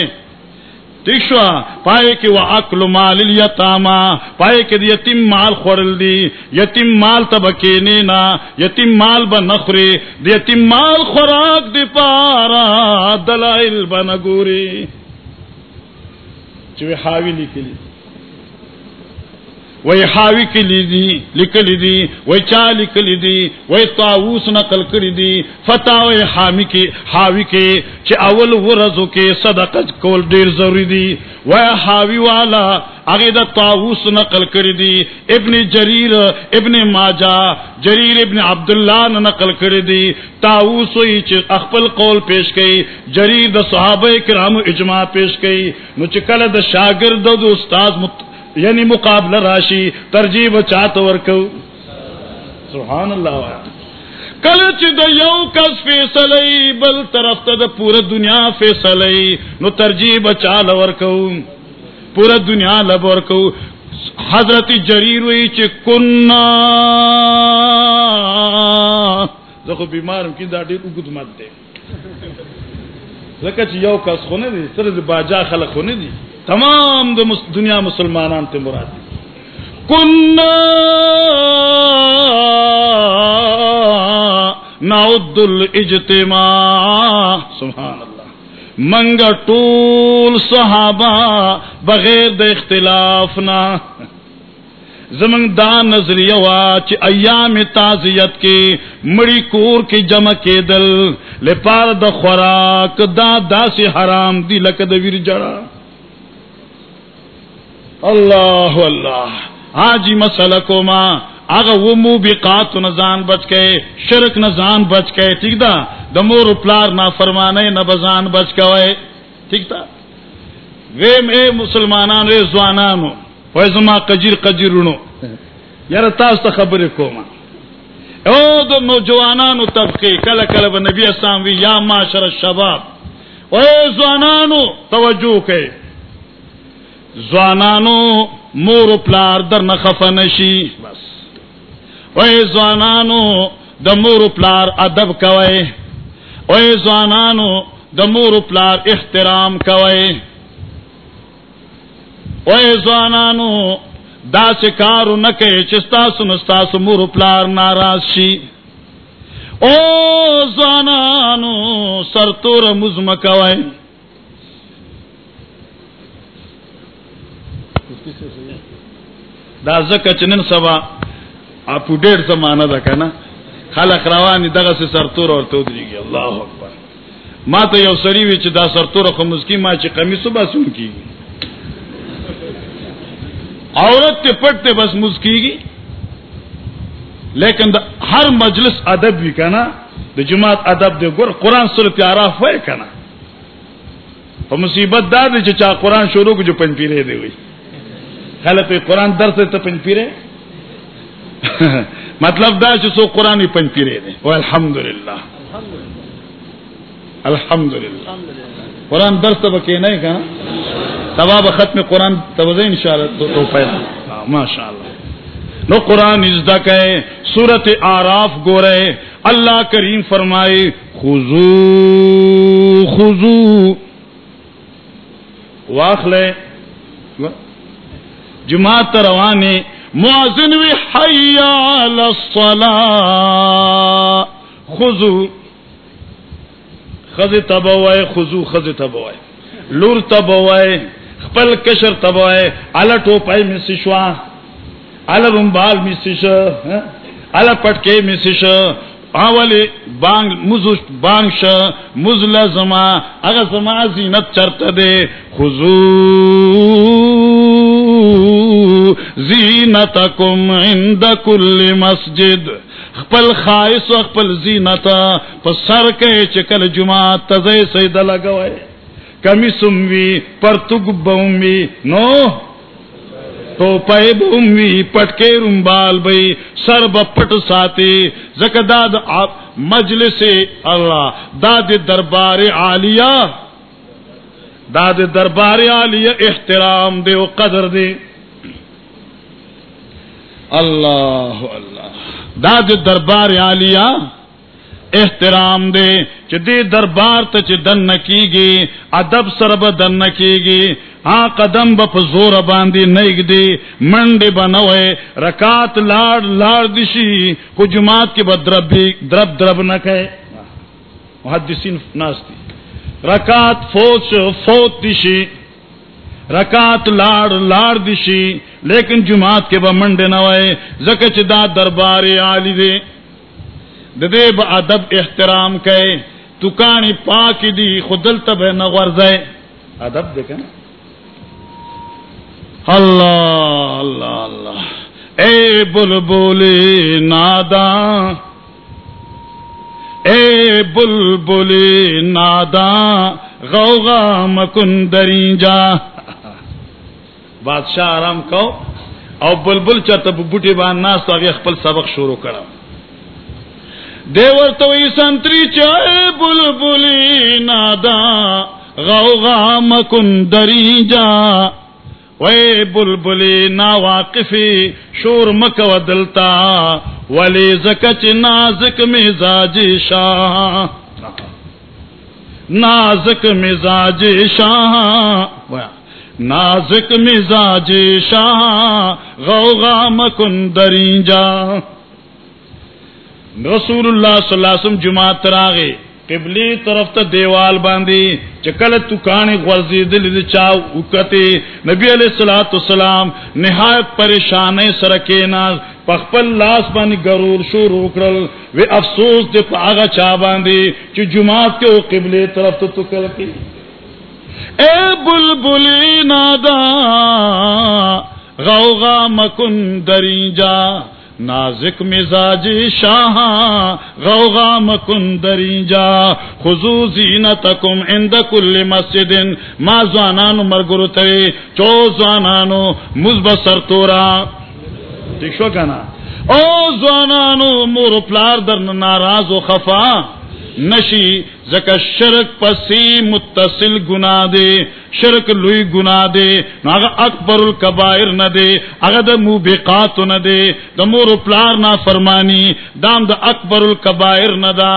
تیشوا، پائے کہ وہ اکل مال الیتاما، پائے کہ یتیم مال خورل دی، یتیم مال تبکے نینا یتیم مال بنخری دی یتیم مال خوراک دی پارا، دلائل بنگوری چوی حاوی لکلی وی حاوی کلی دی، لکلی دی وی چا لکلی دی وی تاووس نقل کری دی فتح فتاوی حامی کی، حاوی کی چی اول ورزو کے صدقت کول دیر ضروری دی۔ وی حاوی والا اگے دا تاووس نقل کری دی۔ ابن جریر، ابن ماجا جریر ابن عبداللہ نے نقل کری دی۔ تاووس ہوئی چی اخپل قول پیش کئی۔ جریر دا صحابہ کرام اجماع پیش کئی۔ نو چکل دا شاگرد دا استاز مت یعنی مقابلہ راشی ترجیح چاہت ورکو۔ سبحان اللہ کل چ یو کس فیصلئی، بل طرف تا دا پورا دنیا فیصلئی۔ نو ترجیح بچا لورکو پورا دنیا لبورکو حضرت جریر ہوئی چ کننا۔ زخو بیمارم کی دا ډیر وګد مات دی زکه چې یو کس خونه دي سره د باجا خلک خونه دي تمام دنیا مسلمانان ته مراد دي. كنا نعد الاجتماع. سبحان اللہ. منگا ټول صحابہ بغیر د اختلاف نہ زمنگ دا نظریہ وا چ ایام تعزیت کی مڑی کور کی جمع کے دل لپار د خوراک دا داسی حرام دی لک د ویر جڑا. اللہ اللہ حاجی مسئلہ کو ما آگا وہ موبقات نزان بچ گئے شرک نزان بچ گئے ٹھیک دا؟ د مور پلار نہ فرمانے، نہ بزان بچ گئے ٹھیک تھا وے میں مسلمانان وے زوانانو ویزما قجیر قجیرونو یار تاس تا خبر کوما او دو نوجوانانو طبقی کل کل با نبی اسلام وی، یا معاشر الشباب او زوانانو، توجہ کے زوانانو مور پلار در نخف نشی. او زوانانو د مور پلار ادب کوي او زوانانو د مور پلار احترام کوي او زوانانو دا سکارو نکے چستا سنستا سمور پلار ناراض شی او زوانانو سرطور مزم کوئی دا زکا چنن سبا اپو ډیر زمانہ ده کنه خلق رواني دغه سي سرتور اور تو دیږي الله اکبر. ما ته یو سری وی چې دا سرتور خو مسکی ما چې قمیصو باسون کیږي. عورت ته پټ ته بس مسکیږي لیکن دا ہر مجلس ادب بھی کنا د جماعت ادب دے ګور قران سورۃ اعراف وای کنا په مصیبت دا دی چې چا قران شروع کو جو پن پیره دی وی خلک قران درس ته پن پیره مطلب دا چې سو قرآن پن پیرے دے۔ وہ الحمد للہ الحمد للہ قرآن درس تب کے نہیں کہا تباب ختم قرآن تب ان شاء اللہ تو پیدا۔ ہاں، ماشاء اللہ نو قرآن ازدا کہے، سورت آراف گو رہے۔ اللہ کریم فرمائے خزو خزو واخ لے جماعت روانے معذن وی حیا للصلاة خذو خذ تبوائے خذو خذ تبوائے لور تبوائے خپل کشر تبوائے علا ٹوپائی میں سشوا علا رنبال میں سش ہاں؟ علا پٹکے میں سش اولی بانگ، مزو بانگ ش مزل زما، اگر زما زینت چرت دے. خذو زینتکم عند کل مسجد. خپل خائص و خپل زینتا پا سر کے چکل جماعت تزے سید لگوئے. کمی سموی پر پرتگ بومی نو؟ تو پے بومی پٹکے رمبال بئی. سر بپٹ ساتی زکداد مجلس اللہ، داد دربار عالیہ. داد دربار عالیہ احترام دے و قدر دے۔ اللہ اللہ۔ داد دربار عالیہ احترام دے۔ چ دے دربار ته چې دن کیږي ادب سره به دن کیږي ها قدم به په زور باندې نېګدي منډه بنوي رکات لاړ لاړ دشي خو جماعت کې بدرب درب درب نه کوي محدثین ناشتي رکات فوت فوت دشي رکات لاړ لاړ دشي لیکن جماعت کے با منڈے نوائے زکه چې دا دربار عالی دے۔ د با ادب احترام کئ توکانی پاک دی خودل تب نه غرزه ادب دے کنه اللہ اللہ اللہ۔ اے بلبل نادا اے بلبل نادا، غوغا مکن دری جا بادشاہ آرام کو او بلبل چرته بوټي باندې ناس تو هغه خپل سبق شروع کړه دیور تو ای سنتری چای بلبلی نادا، غوغا مکن دری جا وے بلبلی نا واقفی شور مکو دلتا، ولی زکچ نازک مزاج شاہ۔ نازک مزاج شاہ نازک مزاج شاہ، غوغا مکن دری جا رسول اللہ صلی اللہ علیہ وسلم جماعت تراغے قبلی طرف ته دیوال باندې چکل توکانی غرزی دل دل چاو وکته نبی علیہ الصلوۃ والسلام نہایت پریشان سره کینا پخپل لاس باندې غرور شو روکړل وی افسوس دې په هغه چا باندې چې جماعت کې قبله طرف ته توکل کی۔ اے بلبلی نادا، غوغا مکن دری جا نازک مزاج شاہ غوغا مکن دری جا خزو زینتکم عند کل مسجد ما زوانانو مرگرو تری چو زوانانو مزبسر تورا۔ ٹھیک شو کنا او زوانانو مور پلار در ناراض و خفا، نشی زکا شرک پسی متصل گنا دے، شرک لوی گنا دے، نو اکبر الکبائر نہ دے اگا دا موبقات نہ دے، دا مور پلار نا فرمانی، دام دا اکبر الکبائر نہ دا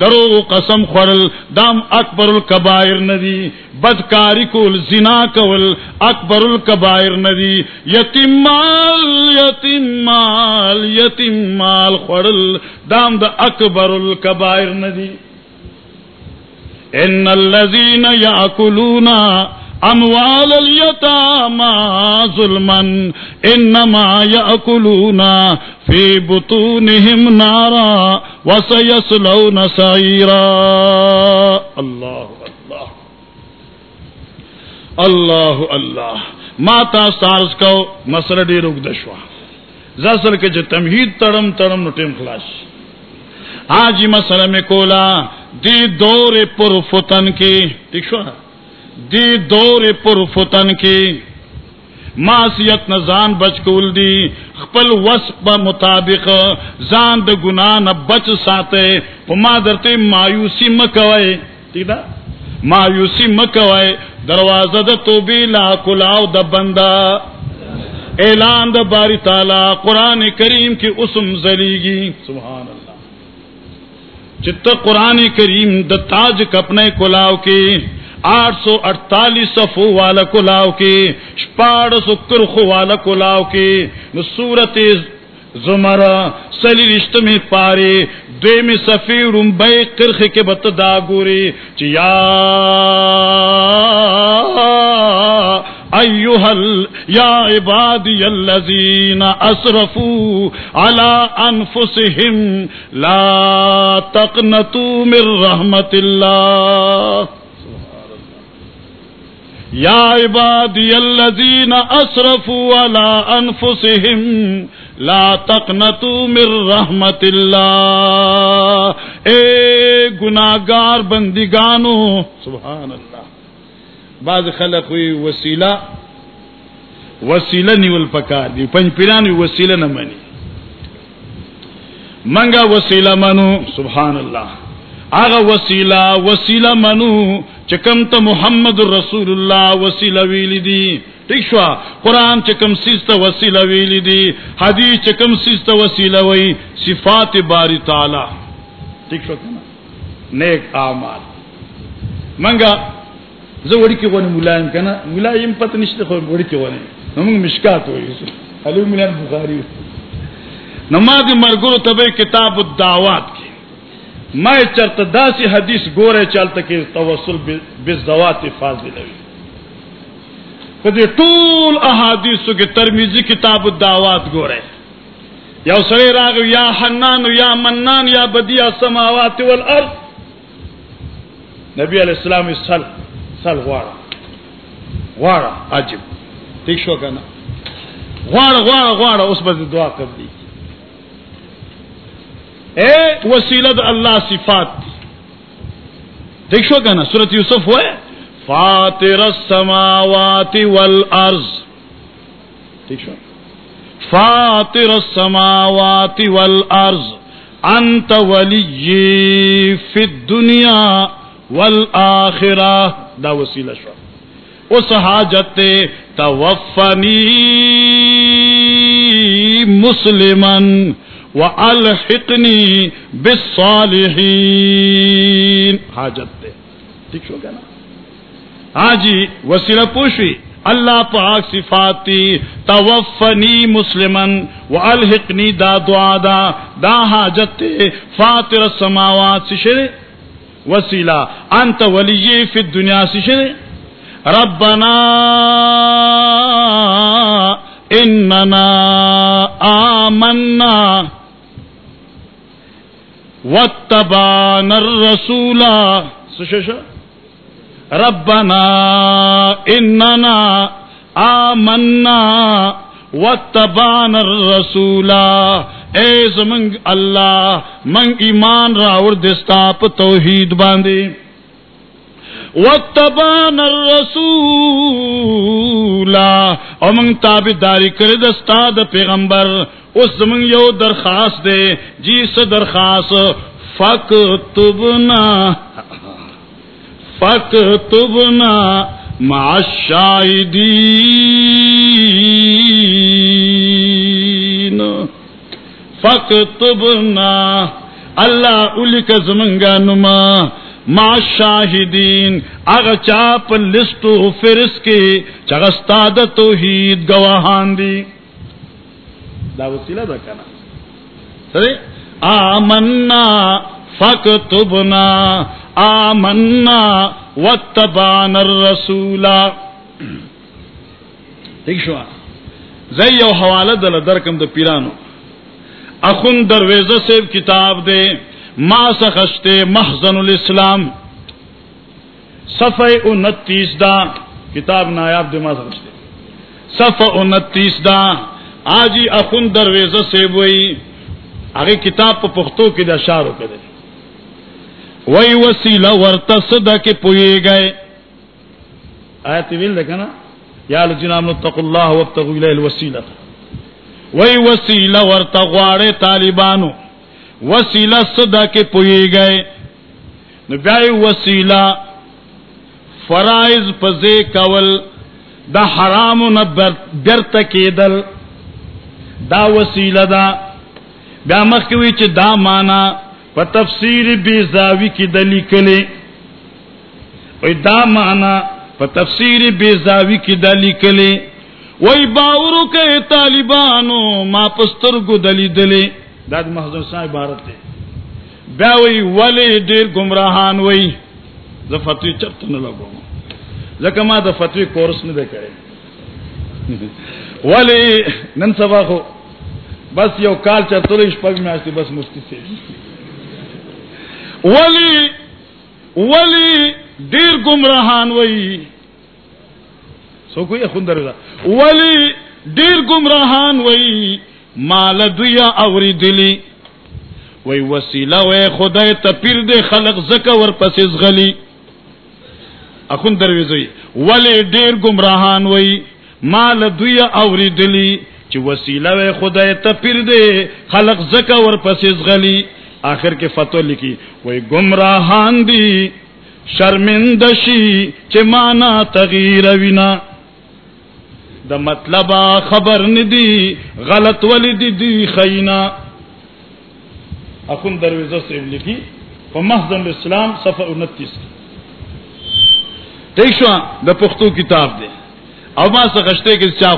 درو قسم خورل، دام اکبر الکبائر ندی بدکاری کول، زنا کول، اکبر الکبائر ندی یتیم مال یتیم مال یتیم مال خورل، دام دا اکبر الکبائر ندی ان الذين ياكلون اموال اليتامى ظلما انما ياكلون في بطونهم نارا وسيصلون سعيرا الله الله الله الله ما تا سارس کو مسئلہ ډیر وګدشوا زاسر کې چې تمهید تړم تړم، نو ټیم خلاص حاجی مسئلہ میں کولا دی دور پر فتن کی۔ ٹھیک شو؟ دی دور پر فتن کی۔ معصیت نہ زان بچ کول دی۔ خپل وصف مطابق زان د گناہ نہ بچ ساتے۔ پما درتے مایوسی مکوئے ٹھیک دا؟ مایوسی مکوئے دروازہ د توبی لا کلاو د بندہ۔ اعلان د باری تعالی قرآن کریم کی اسم زلیگی۔ سبحان اللہ۔ چت قرآن کریم د تاج کپنے کلاو کے آٹھ سو اڑتالیس صفو والا کلاو کے پاڑ سو کرخو والا کلاو کے سورت زمر سلی رشت میں پارے دے میں سفیر بے کرخ کے بت دا گورے چیا ایوہل یا عبادی الذین اسرفوا على انفسهم لا تقنطوا من رحمت اللہ یا عبادی الذین اسرفوا على انفسهم لا تقنطوا من رحمت اللہ اے گناہگار بندگانو، سبحان اللہ۔ بعض خلق ہوئی وسیلہ وسیلہ نیول پکار دی. پنج پیران وسیلہ نہ منی. منگا وسیلہ منو سبحان اللہ آغا وسیلہ وسیلہ منو، چکم تا محمد رسول اللہ وسیلہ ویلی دی. ٹھیک شو قرآن چکم سیستا وسیلہ ویلی دی، حدیث چکم سیستا وسیلہ وی، صفات باری تعالی. ٹھیک شو کنا؟ نیک آمال منگا زه وړي کې غونې ملایم کنه؟ ملایم پته نشته خو وړي کې غونې. نو موږ مشکات وایو. علي مليان بخاري نماز مرګرو تبه کتاب الدعوات کې. ما چرته داسې حدیث ګوره چلته کې توسل بالذوات فاضله وي کدی ټول احادیثو کې ترمذی کتاب الدعوات ګوره یو سره راغ یا حنان، یا منان، یا بدیع السماوات والارض. نبی علیہ السلام صلی سل غواړه غواړه عجب ٹھیک شو کنه غواړه غواړه غواړه اوس به دعا کوي اے وسیلہ اللہ صفات ٹھیک شو کنه سورۃ یوسف ہوئے فاطر السماوات والارض ٹھیک شو فاطر السماوات والارض انت ولی فی الدنیا والآخرہ دا وسیلہ شو اس حاجت توفنی مسلمن و الحقنی بالصالحین. حاجت تے. ٹھیک شو گیا نا ہاں جی وسیلہ پوشی اللہ پاک صفاتی توفنی مسلمن و الحقنی دا دعا دا دا حاجت تے فاطر السماوات سشرے وسیلہ، انت ولی فی الدنیا سے ربنا اننا آمنا واتبعنا الرسول. سشش ربنا اننا آمنا وتبان الرسول۔ اے زمنگ اللہ، منگ ایمان راور دستا پ توحید باندے۔ وتبان الرسول۔ او منگ تابعداری کرے دستا د پیغمبر۔ اس زمنگ یو درخواست دے جی س درخواست فک تبنا فک تبنا معاشاہدین فک تبنا اللہ الی کا زمنگا نما ما شاہدین اگ چاپ لسٹو فرس کے چگستا د توحید گواہان دی. دا وسیلہ دا کنا. سرے؟ آمنا، فاکتبنا، آمنا واتبان الرسول. ٹھیک شو. زی یو حوالہ دل درکم د پیرانو. اخن درویزہ سے کتاب دے ما سخشتے محزن الاسلام. صفحہ انتیس دا کتاب نایاب دے ما سخشتے. صفحہ انتیس دا آجی اخن درویزہ سے وہی آگے کتاب پا پختو کی دا شارو کدے. وہی وسیلہ ورتا صدا کے پوئے گئے۔ آیت ویل دیکھا نا؟ یا لجنام نتق اللہ وابتغو الیہ الوسیلہ۔ وہی وسیلہ ورتا غوارے طالبانو۔ وسیلہ صدا کے پوئے گئے۔ نو بیائی وسیلہ فرائض پزے کول، دا حرامو نا برت کیدل۔ دا وسیلہ دا۔ بیا مخوی چ دا مانا په تفسیر بیزاوی کی دلی کلی وی دا مانا په تفسیر بیزاوی کی دلی کلی وی باورو که طالبانو ما پسترگو دلی دلی دا دا محضر سان عبارت دی. بیا وی ولی دیر گمراهان وی؟ زه فتوی چرت نه لګوم. ځکه ما د فتوی کورس نه دی کړی. ولی نن سبا خو بس یو کال چترې شپږ میاشتې بس مفتی سي ولی ولی ډیر گمراهان وای سو کوئی خوندر دا۔ ولی ډیر گمراهان وای مال دویا اوری دلی۔ وای وسیله وای خدای ته پیر دې خلق زکه ور پسې غلی۔ اخون درویزوی ولی ډیر گمراهان وای مال دویا اوری دلی۔ چې وسیله وای خدای ته پیر دې خلق زکه ور پسې غلی۔ آخر کے فتو لکھی، وہی گمراہان دی، شرمندشی چمانا تغیر وینا۔ دا مطلب خبر ندی، غلط ولی دی دی خینا۔ اخن درویزہ سے لکھی وہ محضن الاسلام صفحہ انتیس کی۔ ٹھیک شو دا پختو کتاب دے۔ او ما سخشتے کہ چاہ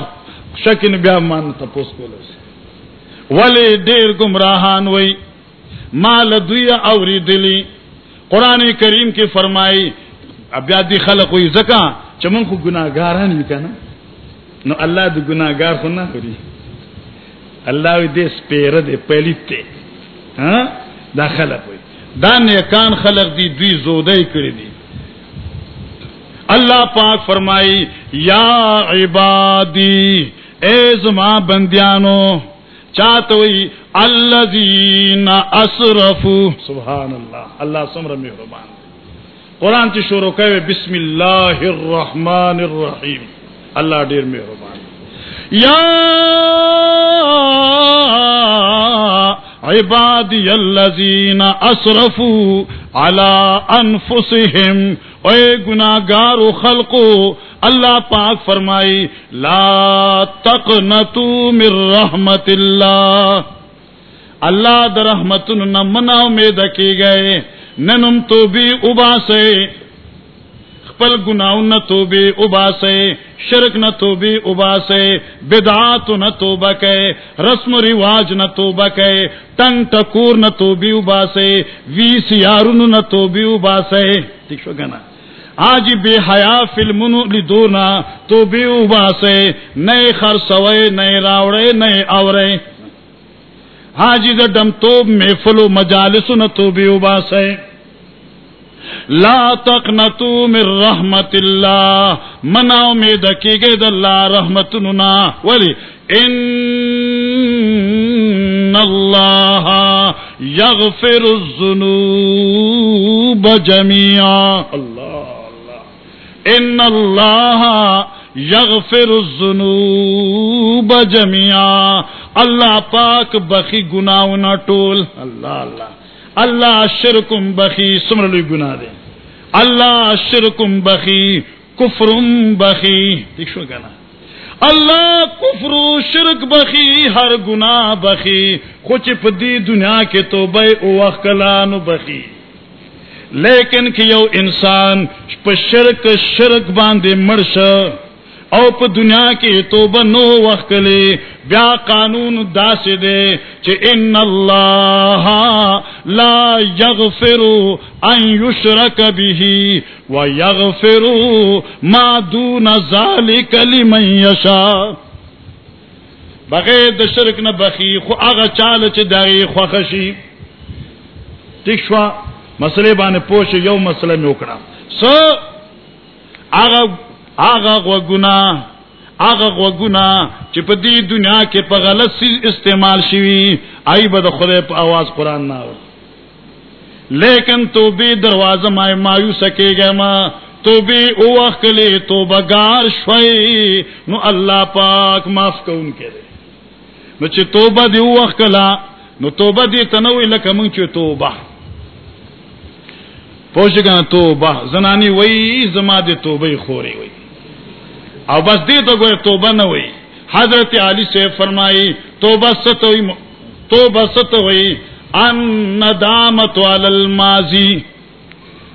شکن بیا مان تپوس کو لے ولی دیر گمراہان وئی۔ مال دویا اوری دلی قرآن کریم کی فرمائی ابیادی خلق ہوئی، زکا چمن کو گناہ گناگاران بھی کنا نو اللہ دو گناگار خو نہ کری. اللہ دے سپیر دے پلیت تے. ہاں؟ دا خلق ہوئی. دا نیکان خلق دی، دوی زودائی کری دی. اللہ پاک فرمائی، یا عبادی، اے زما بندیانو چاہتوئی الذین اسرفو۔ سبحان اللہ اللہ سمر مہربان قرآن کی شروع کہ بسم اللہ الرحمن الرحیم۔ اللہ ڈیر مہربان یا عبادی الذین اسرفو علی انفسهم اے گناہگار خلقو اللہ پاک فرمائی، لا تقنتو من رحمت اللہ۔ اللہ در رحمت نہ منا امید کی گئے ننم تو بھی ابا سے خپل گناہ نہ تو بھی ابا سے شرک نہ تو بھی ابا سے بدعات نہ تو بکے، رسم و رواج نہ تو بکے۔ تنگ ٹکور نہ تو بھی ابا سے وی سیارن نہ تو بھی ابا سے ٹھیک شو گنا آج بے حیا فلم دونا تو بھی ابا سے نئے خرسوے نئے راوڑے، نئے اورے حاجی دا ڈم تو محفل و مجالس نہ تو بھی ابا سے۔ لا تقنتو من رحمت اللہ مناو میں دکی گئی دا اللہ رحمت ننا۔ ولی، ان اللہ یغفر الذنوب جميعا اللہ۔ ان اللہ یغفر الذنوب جميعا. اللہ پاک بخی گناہ نہ ٹول. اللہ اللہ. اللہ شرکم بخی سمر لوی گناہ دے. اللہ شرکم بخی، کفرم بخی. دیکھ شو کہنا اللہ کفر و شرک بخی، ہر گناہ بخی. خوچ پدی دنیا کے تو بے او کلان بخی. لیکن کہ یو انسان پا شرک شرک باندے مرش او په دنیا کې توبه نو وخت کلی بیا قانون داس دے چې ان الله لا یغفر ان یشرک به ويغفر ما دون ذلك لمن یشاء بغیر د شرک نه بخي خو هغه چاله چې دغه خوخشي ٹھیک شو مسئلے بانے پوش یو مسئلے میں اکڑا۔ سو، آغا آغا و گناہ، آغا و گناہ چی دی دنیا کے پا سی استعمال شیوی آئی بد خدے پا آواز قرآن نہ ہو لیکن تو بھی دروازہ مائے مایو سکے گا ماں تو بھی اوخ کلی تو بگار شوئی نو اللہ پاک معاف کو ان کے دے۔ نو چی توبہ دی اوخ کلا نو توبہ دی تنوی لکا منگ توبہ پوښګه توبه زنانی وای زما د توبه خوري وای او بس دی تو گوئے توبہ نہ ہوئی حضرت علی سے فرمائی، توبہ ست ہوئی توبہ ست ہوئی ان ندامت علی الماضی۔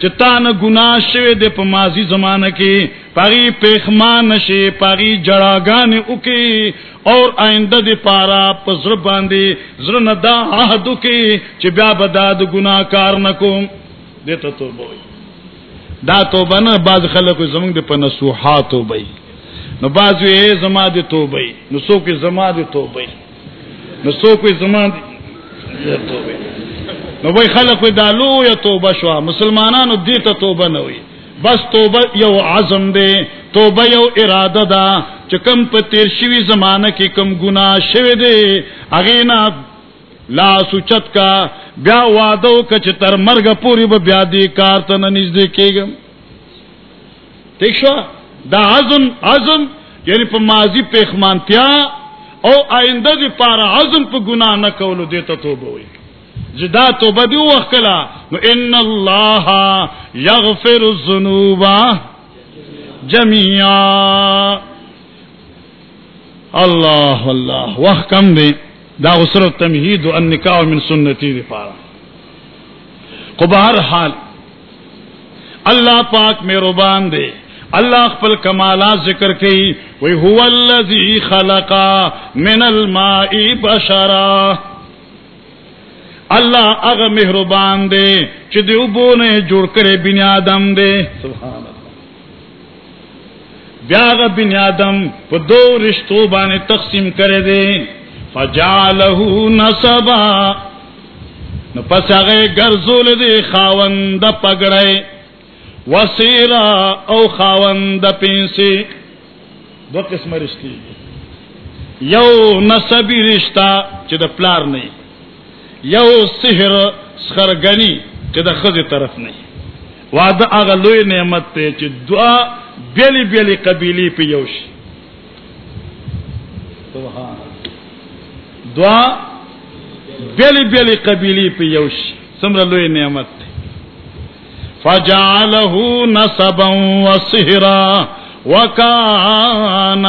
چتان گناہ شوی دے پا ماضی زمانہ کی پاگی پیخمان شی پاگی جڑاگان اکی۔ اور آئندہ دی پارا پزر باندی زر ندا آہدو کی چی بیا بداد گناہ کار نکو دیتا توبہ ہوئی دا توبہ نا بعض خلق زمان دی پا نسوحا نسوحاتو بئی نو بازو اے، زما دی توبه نو سو کې زما دی توبه نو سو کې زما دی توبه نو وای خلق کوئی دالو یا توبه شو مسلمانانو دې ته توبه نه وي بس توبه یو عزم دی، توبه یو اراده ده، چې کم په تیر شوی زمانہ کې کم ګناه شوی دی اغه لا سوچت کا، بیا وادو کچ تر مرګ پوری به بیا دی کار ته نه نږدې کېږم ٹھیک شو؟ دا عزم عزم یعنی په ماضی پیخمانتیا او آئنده دی پارا عزم په گناہ نه کولو دیتا توبه وي جدا جی توبه دی وخت کلا، نو ان الله یغفر الذنوب جميعا الله الله وخت کم دی. دا غسر تمهید او النکاح من سنتی دی پارا. کو بہر حال، اللہ پاک مہربان دے، اللہ خپل کمالات ذکر کئی وی هو الذی خلق من الماء بشرا. اللہ اغ مہربان دے چې دی وبو نه جوړ کړي بنی آدم دے. سبحان اللہ۔ بیا غ بنی آدم په دو رشتو باندې تقسیم کړي دے۔ فجعله نسبا نو پس هغه ګرځول دي خاوند پګړای وسیرا او خاوند پینسی دو قسم رشتی یو نسبی رشتہ چې د پلار نه یو سحر سخرګنی چې د خزي طرف نه واده هغه لوی نعمت ته چې دعا بیلی بیلی قبیلی په یو شي. دعا بیلی بیلی قبیلی په یو شي څومره لوی نعمت ته فجعله نسبا وصهرا وكان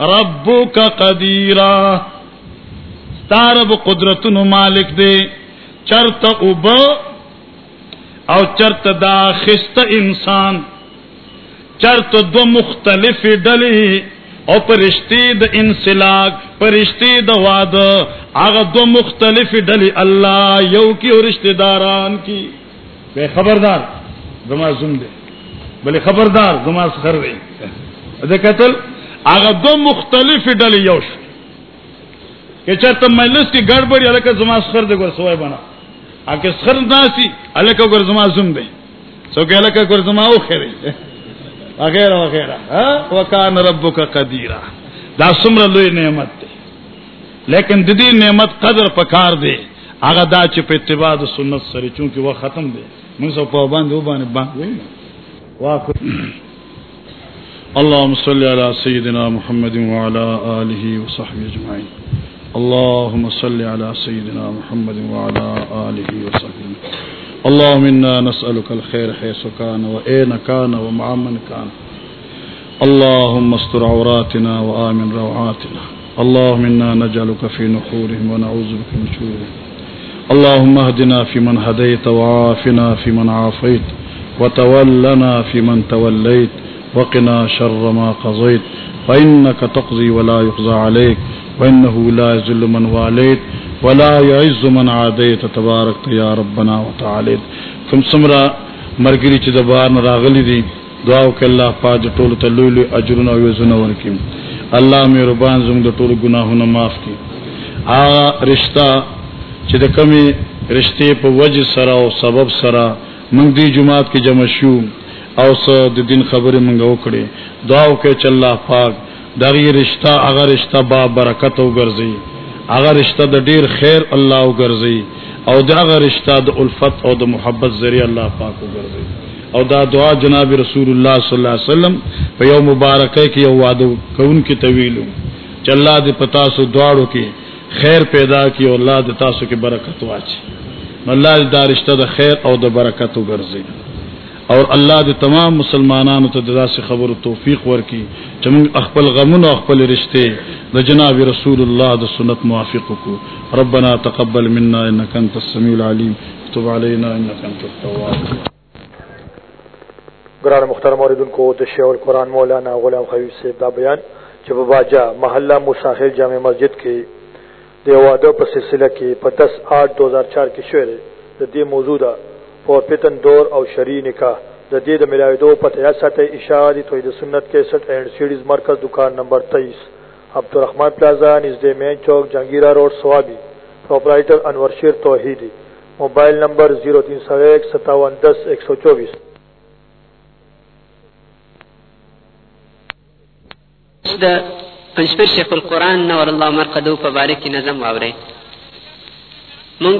ربك قديرا ستارب قدرتن مالک دے چرت اب او چرت دا خست انسان چرت دو مختلف ڈلی او پرشتی د انسلاک، پرشتی د واد هغه دو مختلف ډلې الله یو کی او رشتہ داران کی۔ بے خبردار زما زوم دی بلې خبردار زما سخر دی دا قتل هغه دو مختلف ډلې یو شو۔ که چرته مجلس کې ګډوډي الکه زما سخر دی ګور سوای بنا۔ اګه سخر ناسي الکه ګور زما زوم دی سو کې الکه ګور زما او خیره وغیرہ وغیرہ. ها؟ وکان ربک قدیرا. دا څومره لوی نعمت دی. لیکن ددی نعمت قدر پکار دے آگا دا چ پہ اتباع د سنت سری چونکہ وہ ختم دے من سو پابند ہو بانے باندھ ہوئی واہ اللهم صل على سيدنا محمد وعلى آله وصحبه أجمعين اللهم صل على سيدنا محمد وعلى آله وصحبه اللهم إنا نسألك الخير حيث كان وأين كان ومع من كان. اللهم استر عوراتنا وآمن روعاتنا. اللهم إنا نجعلك في نحورهم ونعوذ بك من شرورهم. اللهم اهدنا في من هديت وعافنا في من عافيت. وتولنا في من توليت. وقنا شر ما قضيت. فإنك تقضي ولا يقضى عليك. وإنه لا يزل من واليت. ولا يعز من عاديت، تبارك يا ربنا وتعاليت كم سمرا مرګري چې د بار نه راغلي دي دعا وکړه الله پاک ټول ته لوی لوی اجرونه او عزتونه ورکړي. الله مهربان زموږ د ټول ګناهونه معاف کړي. ا رشتہ چې د کمی رشته په وجه سره او سبب سره موږ دی جمعات کې جمع شو او س د دین خبره موږ وکړي دعا وکړه چې الله پاک دغه رشتہ هغه رشتہ با برکت او ګرځي هغه رشتہ د ډیر خیر الله او ګرځي او دغه رشتہ د الفت او د محبت ذریعہ الله پاک او او دا دعا جناب رسول الله صلی الله علیه وسلم په یو مبارکه کې یو وعده کون کې طویل چې الله دې پتا سو دعاړو کې خیر پیدا کی او الله دې تاسو کې برکت واچي الله دې دا رشتہ د خیر او د برکت وګرځي اور الله دې تمام مسلمانانو ته داسې خبرو توفیق ورکي چې موږ خپل غمونو او خپل رشته د جناب رسول الله د سنت موافق کو ربنا تقبل منا انك انت السميع العليم. تب علينا انك انت التواب. گران محترم اوریدن کو د شیخ القران مولانا غلام خبیب سے دا بیان چې په باجا محلہ مساحل جامع مسجد کې د واده په سلسله کې په 10 8 2004 کې شوې د دې موضوع ده اور پتن دور او شری نکاح. د دې د ملاویدو پته یا ساته اشاره توحید سنت 61 اینڈ سیډیز مرکز، دکان نمبر 23 عبدالرحمان پلازا نزد مین چوک جنگیرہ روڈ، سوابی. پروپرائٹر انور شیر توحیدی. موبائل نمبر 03015710124 د پنځپیر شیخ القرآن نور الله مرقدو په باره کې نظم واورئ. مونږ